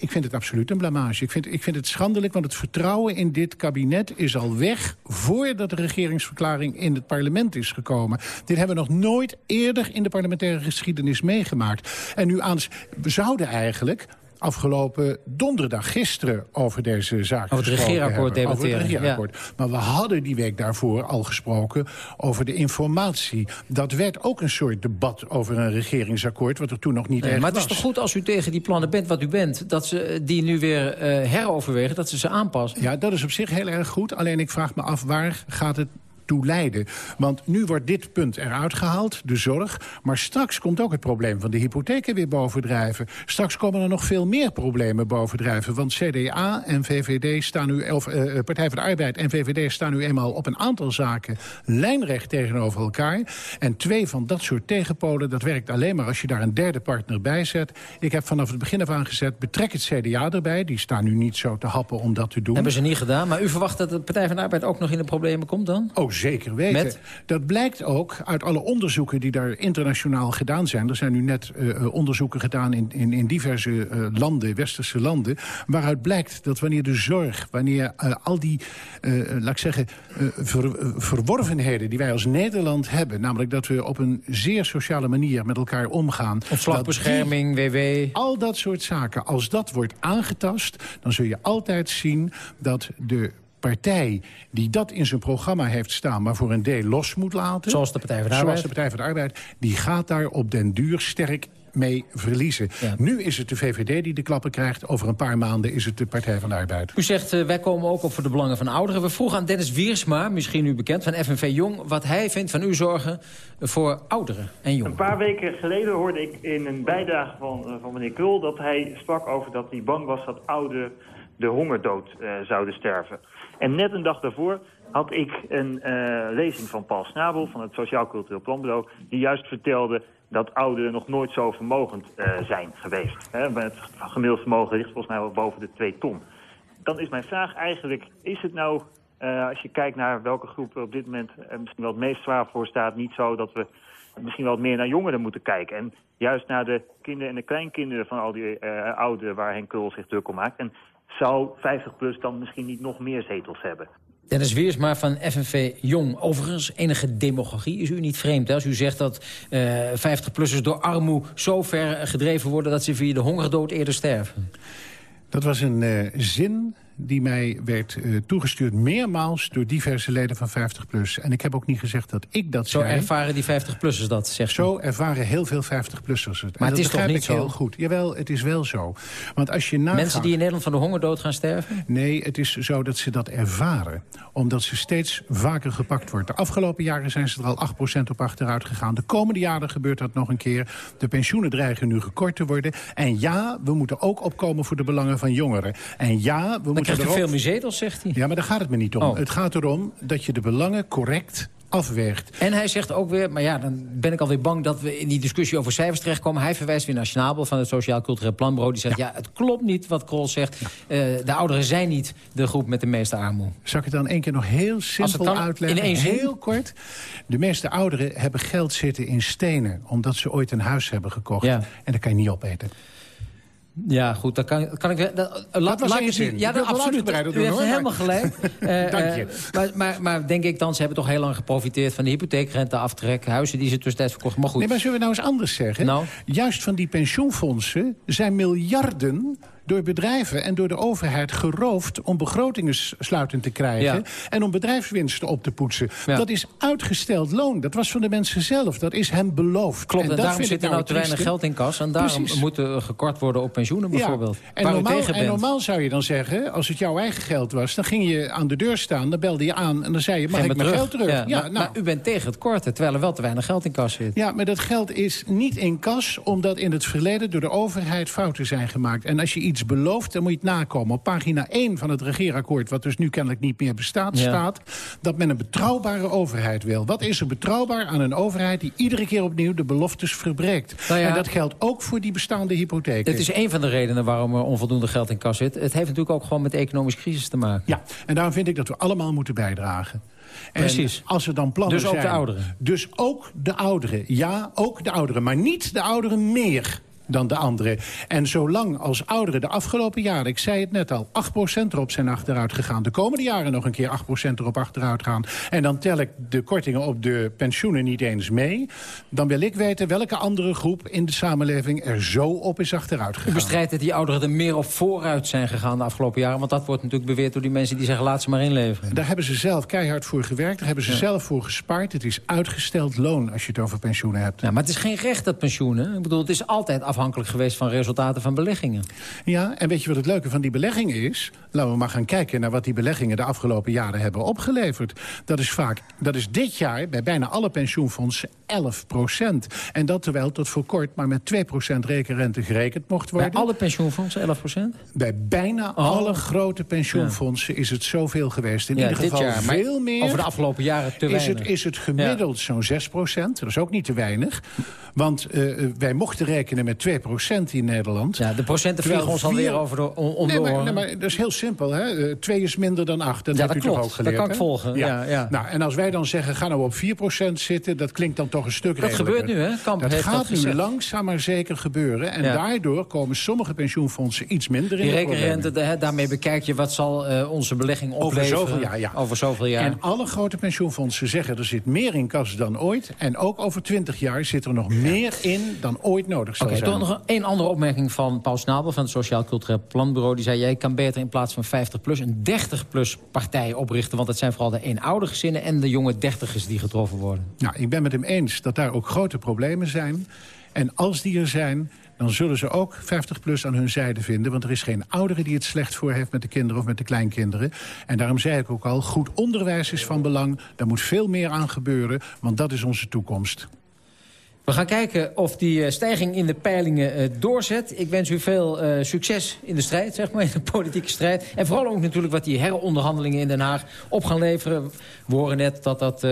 Ik vind het absoluut een blamage. Ik vind, ik vind het schandelijk, want het vertrouwen in dit kabinet is al weg... voordat de regeringsverklaring in het parlement is gekomen. Dit hebben we nog nooit eerder in de parlementaire geschiedenis meegemaakt. En nu aan, we zouden eigenlijk afgelopen donderdag, gisteren, over deze zaak Over het regeerakkoord hebben. Over het debatteren, regeerakkoord. Maar we hadden die week daarvoor al gesproken over de informatie. Dat werd ook een soort debat over een regeringsakkoord... wat er toen nog niet Nee, echt maar het is was. toch goed als u tegen die plannen bent wat u bent... dat ze die nu weer eh, heroverwegen, dat ze ze aanpassen? Ja, dat is op zich heel erg goed. Alleen ik vraag me af, waar gaat het toe leiden? Want nu wordt dit punt eruit gehaald, de zorg. Maar straks komt ook het probleem van de hypotheken weer bovendrijven. Straks komen er nog veel meer problemen bovendrijven. Want CDA en VVD staan nu, of eh, Partij voor de Arbeid en VVD staan nu eenmaal op een aantal zaken lijnrecht tegenover elkaar. En twee van dat soort tegenpolen, dat werkt alleen maar als je daar een derde partner bij zet. Ik heb vanaf het begin af aan gezet, betrek het CDA erbij. Die staan nu niet zo te happen om dat te doen. Hebben ze niet gedaan, maar u verwacht dat de Partij van de Arbeid ook nog in de problemen komt dan? Oh, zeker weten. Met? Dat blijkt ook uit alle onderzoeken die daar internationaal gedaan zijn. Er zijn nu net eh, eh, onderzoeken gedaan in, in, in diverse eh, landen, westerse landen... waaruit blijkt dat wanneer de zorg, wanneer al die, laat ik zeggen... ver- verworvenheden die wij als Nederland hebben... namelijk dat we op een zeer sociale manier met elkaar omgaan... Ontslagbescherming, WW... Al dat soort zaken, als dat wordt aangetast... dan zul je altijd zien dat de partij die dat in zijn programma heeft staan... maar voor een deel los moet laten... Zoals de Partij voor de zoals Arbeid. de Partij voor de Arbeid... die gaat daar op den duur sterk mee verliezen. Nu is het de VVD die de klappen krijgt. Over een paar maanden is het de Partij van de Arbeid. U zegt, eh, wij komen ook op voor de belangen van ouderen. We vroegen aan Dennis Wiersma, misschien u bekend, van FNV Jong... wat hij vindt van uw zorgen voor ouderen en Een jongeren. paar weken geleden hoorde ik in een bijdrage van, eh, van meneer Krul... dat hij sprak over dat hij bang was dat ouderen de hongerdood eh, zouden sterven. En net een dag daarvoor had ik een eh, lezing van Paul Snabel... van het Sociaal Cultureel Planbureau... die juist vertelde dat ouderen nog nooit zo vermogend eh, zijn geweest. Het gemiddeld vermogen ligt volgens mij wel boven de 2 ton. Dan is mijn vraag eigenlijk, is het nou, als je kijkt naar welke groep op dit moment misschien wel het meest zwaar voor staat, niet zo dat we misschien wel meer naar jongeren moeten kijken. En juist naar de kinderen en de kleinkinderen van al die eh ouderen waar Henk Krul zich druk om maakt. En zou 50PLUS dan misschien niet nog meer zetels hebben? Dennis Wiersma van FNV Jong. Overigens, enige demagogie is u niet vreemd. Hè? Als u zegt dat eh 50-plussers door armoe zo ver gedreven worden... dat ze via de hongerdood eerder sterven. Dat was een eh, zin die mij werd eh, toegestuurd meermaals... door diverse leden van 50PLUS. En ik heb ook niet gezegd dat ik dat Zo zei. ervaren die 50-plussers dat, zegt u. Zo ervaren heel veel 50-plussers het. Maar het is toch niet zo? heel goed. Jawel, het is wel zo. Want als je nagaat... Mensen die in Nederland van de hongerdood gaan sterven? Nee, het is zo dat ze dat ervaren. Omdat ze steeds vaker gepakt wordt. De afgelopen jaren zijn ze er al 8% op achteruit gegaan. De komende jaren gebeurt dat nog een keer. De pensioenen dreigen nu gekort te worden. En ja, we moeten ook opkomen voor de belangen van jongeren. En ja, we moeten krijgt u er ook... veel meer zetels, zegt hij. Ja, maar daar gaat het me niet om. Oh. Het gaat erom dat je de belangen correct afweegt. En hij zegt ook weer, maar ja, dan ben ik alweer bang... dat we in die discussie over cijfers terechtkomen. Hij verwijst weer naar Schnabel van het Sociaal Cultureel Planbureau. Die zegt, ja, het klopt niet wat Krol zegt. Eh, de ouderen zijn niet de groep met de meeste armoede. Zal ik het dan één keer nog heel simpel uitleggen? in één zin? Heel kort. De meeste ouderen hebben geld zitten in stenen... omdat ze ooit een huis hebben gekocht. Ja. En dat kan je niet opeten. Ja, goed, dan kan, kan ik... Dat, laat- was laat zin. Ja, dat, absoluut. U heeft hoor, helemaal gelijk. Eh, Dank je. eh, maar, maar, maar denk ik dan, ze hebben toch heel lang geprofiteerd... van de hypotheekrenteaftrek, huizen die ze tussentijds verkocht. Maar goed, Nee, maar zullen we nou eens anders zeggen? Nou? Juist van die pensioenfondsen zijn miljarden door bedrijven en door de overheid geroofd... om begrotingen sluitend te krijgen Ja. en om bedrijfswinsten op te poetsen. Ja. Dat is uitgesteld loon. Dat was van de mensen zelf. Dat is hen beloofd. klopt. En, daarom zit er nou het te weinig geld in kas. En daarom Precies. moet er gekort worden op pensioenen bijvoorbeeld. En Waar u normaal, en normaal zou je dan zeggen, als het jouw eigen geld was... dan ging je aan de deur staan, dan belde je aan en dan zei je... mag Geef ik mijn geld terug? Ja, Ja, maar, nou, maar u bent tegen het korten, terwijl er wel te weinig geld in kas zit. Ja, maar dat geld is niet in kas... omdat in het verleden door de overheid fouten zijn gemaakt. En als je iets belooft, dan moet je het nakomen. Op pagina 1 van het regeerakkoord, wat dus nu kennelijk niet meer bestaat... Ja. staat dat men een betrouwbare overheid wil. Wat is er betrouwbaar aan een overheid die iedere keer opnieuw de beloftes verbreekt? Nou ja, en dat geldt ook voor die bestaande hypotheken. Het is een van de redenen waarom er onvoldoende geld in kas zit. Het heeft natuurlijk ook gewoon met de economische crisis te maken. Ja, en daarom vind ik dat we allemaal moeten bijdragen. En Precies. als er dan plannen Dus ook de zijn- ouderen? Dus ook de ouderen. Ja, ook de ouderen. Maar niet de ouderen meer dan de anderen. En zolang als ouderen de afgelopen jaren, ik zei het net al... 8% erop zijn achteruit gegaan. De komende jaren nog een keer 8% erop achteruit gaan. En dan tel ik de kortingen op de pensioenen niet eens mee. Dan wil ik weten welke andere groep in de samenleving... er zo op is achteruit U gegaan. bestrijdt dat die ouderen er meer op vooruit zijn gegaan de afgelopen jaren. Want dat wordt natuurlijk beweerd door die mensen die zeggen laat ze maar inleveren. Daar hebben ze zelf keihard voor gewerkt. Daar hebben ze zelf voor gespaard. Het is uitgesteld loon als je het over pensioenen hebt. Ja, maar het is geen recht, dat pensioen. Hè? Ik bedoel, het is altijd afhankelijk geweest van resultaten van beleggingen. Ja, en weet je wat het leuke van die beleggingen is? Laten we maar gaan kijken naar wat die beleggingen de afgelopen jaren hebben opgeleverd. Dat is vaak, dat is dit jaar bij bijna alle pensioenfondsen 11 procent. En dat terwijl tot voor kort maar met 2 procent rekenrente gerekend mocht worden. Bij alle pensioenfondsen 11 procent? Bij bijna Oh. alle grote pensioenfondsen is het zoveel geweest. In Ja, ieder geval jaar, veel meer. over de afgelopen jaren te is het, is het gemiddeld zo'n 6 procent. Dat is ook niet te weinig. Want eh, wij mochten rekenen met 2 procent in Nederland. Ja, de procenten vliegen ons alweer vier- over de, om, om nee, maar, nee, maar dat is heel simpel. Hè? 2 is minder dan 8. Dat Ja, hebt dat u toch ook geleerd, Dat kan ik volgen. Ja, ja. Nou, en als wij dan zeggen, ga nou op 4 procent zitten... dat klinkt dan toch een stuk Dat gebeurt nu, hè? Kamp dat heeft gaat dat nu langzaam maar zeker gebeuren. En Ja. daardoor komen sommige pensioenfondsen iets minder in Die rekenrente, daarmee bekijk je wat zal eh, onze belegging Over opleveren. zoveel jaar, ja. Over zoveel jaar. En alle grote pensioenfondsen zeggen er zit meer in kas dan ooit. En ook over 20 jaar zit er nog meer in dan ooit nodig zal zijn. Nog een andere opmerking van Paul Snabel... van het Sociaal Cultureel Planbureau. Die zei, jij kan beter in plaats van 50PLUS... een 30PLUS partij oprichten. Want het zijn vooral de eenoude gezinnen... en de jonge dertigers die getroffen worden. Nou, ik ben met hem eens dat daar ook grote problemen zijn. En als die er zijn, dan zullen ze ook 50PLUS aan hun zijde vinden. Want er is geen oudere die het slecht voor heeft met de kinderen of met de kleinkinderen. En daarom zei ik ook al, goed onderwijs is van belang. Daar moet veel meer aan gebeuren, want dat is onze toekomst. We gaan kijken of die eh, stijging in de peilingen eh, doorzet. Ik wens u veel eh, succes in de strijd, zeg maar, in de politieke strijd. En vooral ook natuurlijk wat die heronderhandelingen in Den Haag op gaan leveren. We horen net dat dat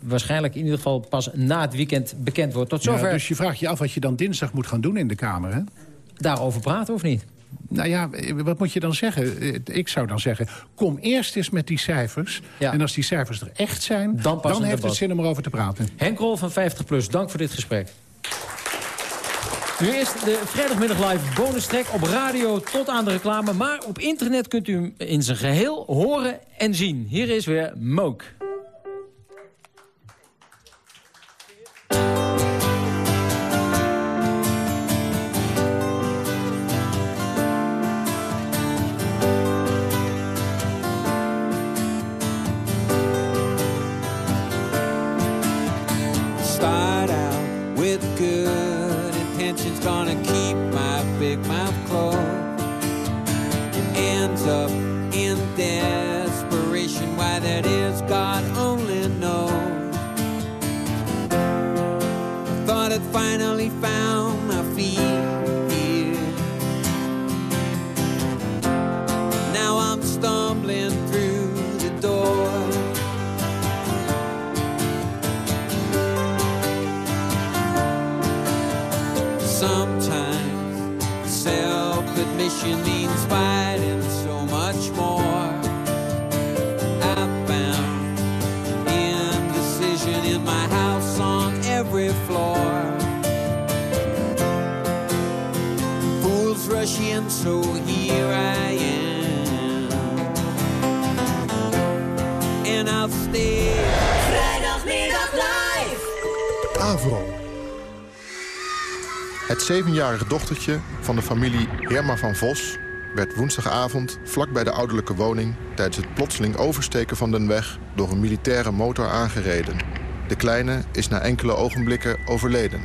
waarschijnlijk in ieder geval pas na het weekend bekend wordt. Tot zover Ja, dus je vraagt je af wat je dan dinsdag moet gaan doen in de Kamer, hè? daarover praten of niet? Nou ja, wat moet je dan zeggen? Eh, Ik zou dan zeggen, kom eerst eens met die cijfers. En als die cijfers er echt zijn, Dan heeft het zin om erover te praten. Henk Rol van 50PLUS, dank voor dit gesprek. Nu is de vrijdagmiddag live bonus track op radio tot aan de reclame. Maar op internet kunt u hem in zijn geheel horen en zien. Hier is weer Mook. Zevenjarige dochtertje van de familie Herma van Vos... werd woensdagavond vlak bij de ouderlijke woning... tijdens het plotseling oversteken van den weg... door een militaire motor aangereden. De kleine is na enkele ogenblikken overleden.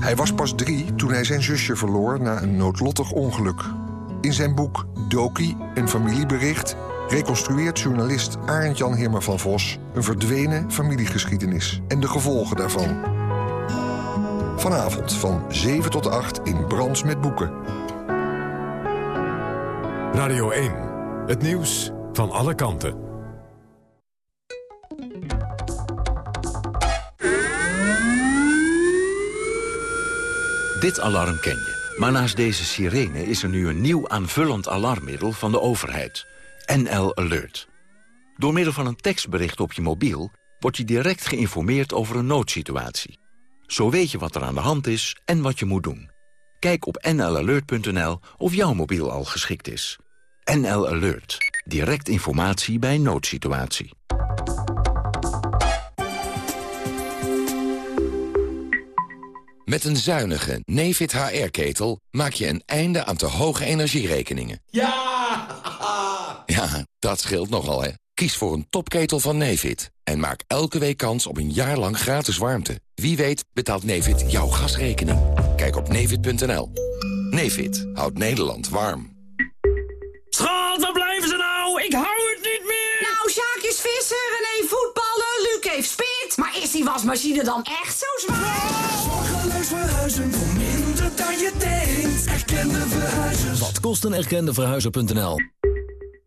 Hij was pas drie toen hij zijn zusje verloor na een noodlottig ongeluk. In zijn boek Doki, een familiebericht... reconstrueert journalist Arend-Jan Heerma van Vos... een verdwenen familiegeschiedenis en de gevolgen daarvan. Vanavond van 7 tot 8 in Brands met Boeken. Radio 1. Het nieuws van alle kanten. Dit alarm ken je. Maar naast deze sirene is er nu een nieuw aanvullend alarmmiddel van de overheid. NL Alert. Door middel van een tekstbericht op je mobiel... word je direct geïnformeerd over een noodsituatie. Zo weet je wat er aan de hand is en wat je moet doen. Kijk op nlalert.nl of jouw mobiel al geschikt is. NL Alert. Direct informatie bij noodsituatie. Met een zuinige Nefit HR-ketel maak je een einde aan te hoge energierekeningen. Ja! Ja, dat scheelt nogal, hè. Kies voor een topketel van Nefit. En maak elke week kans op een jaar lang gratis warmte. Wie weet betaalt Nefit jouw gasrekening. Kijk op nefit.nl. Nefit houdt Nederland warm. Schat, waar blijven ze nou? Ik hou het niet meer! Nou, Sjaak is vissen, René voetballen, Luc heeft spit. Maar is die wasmachine dan echt zo zwaar? Zorgeloos verhuizen voor minder dan je denkt. Erkende verhuizers. Wat kost een erkende verhuizer.nl?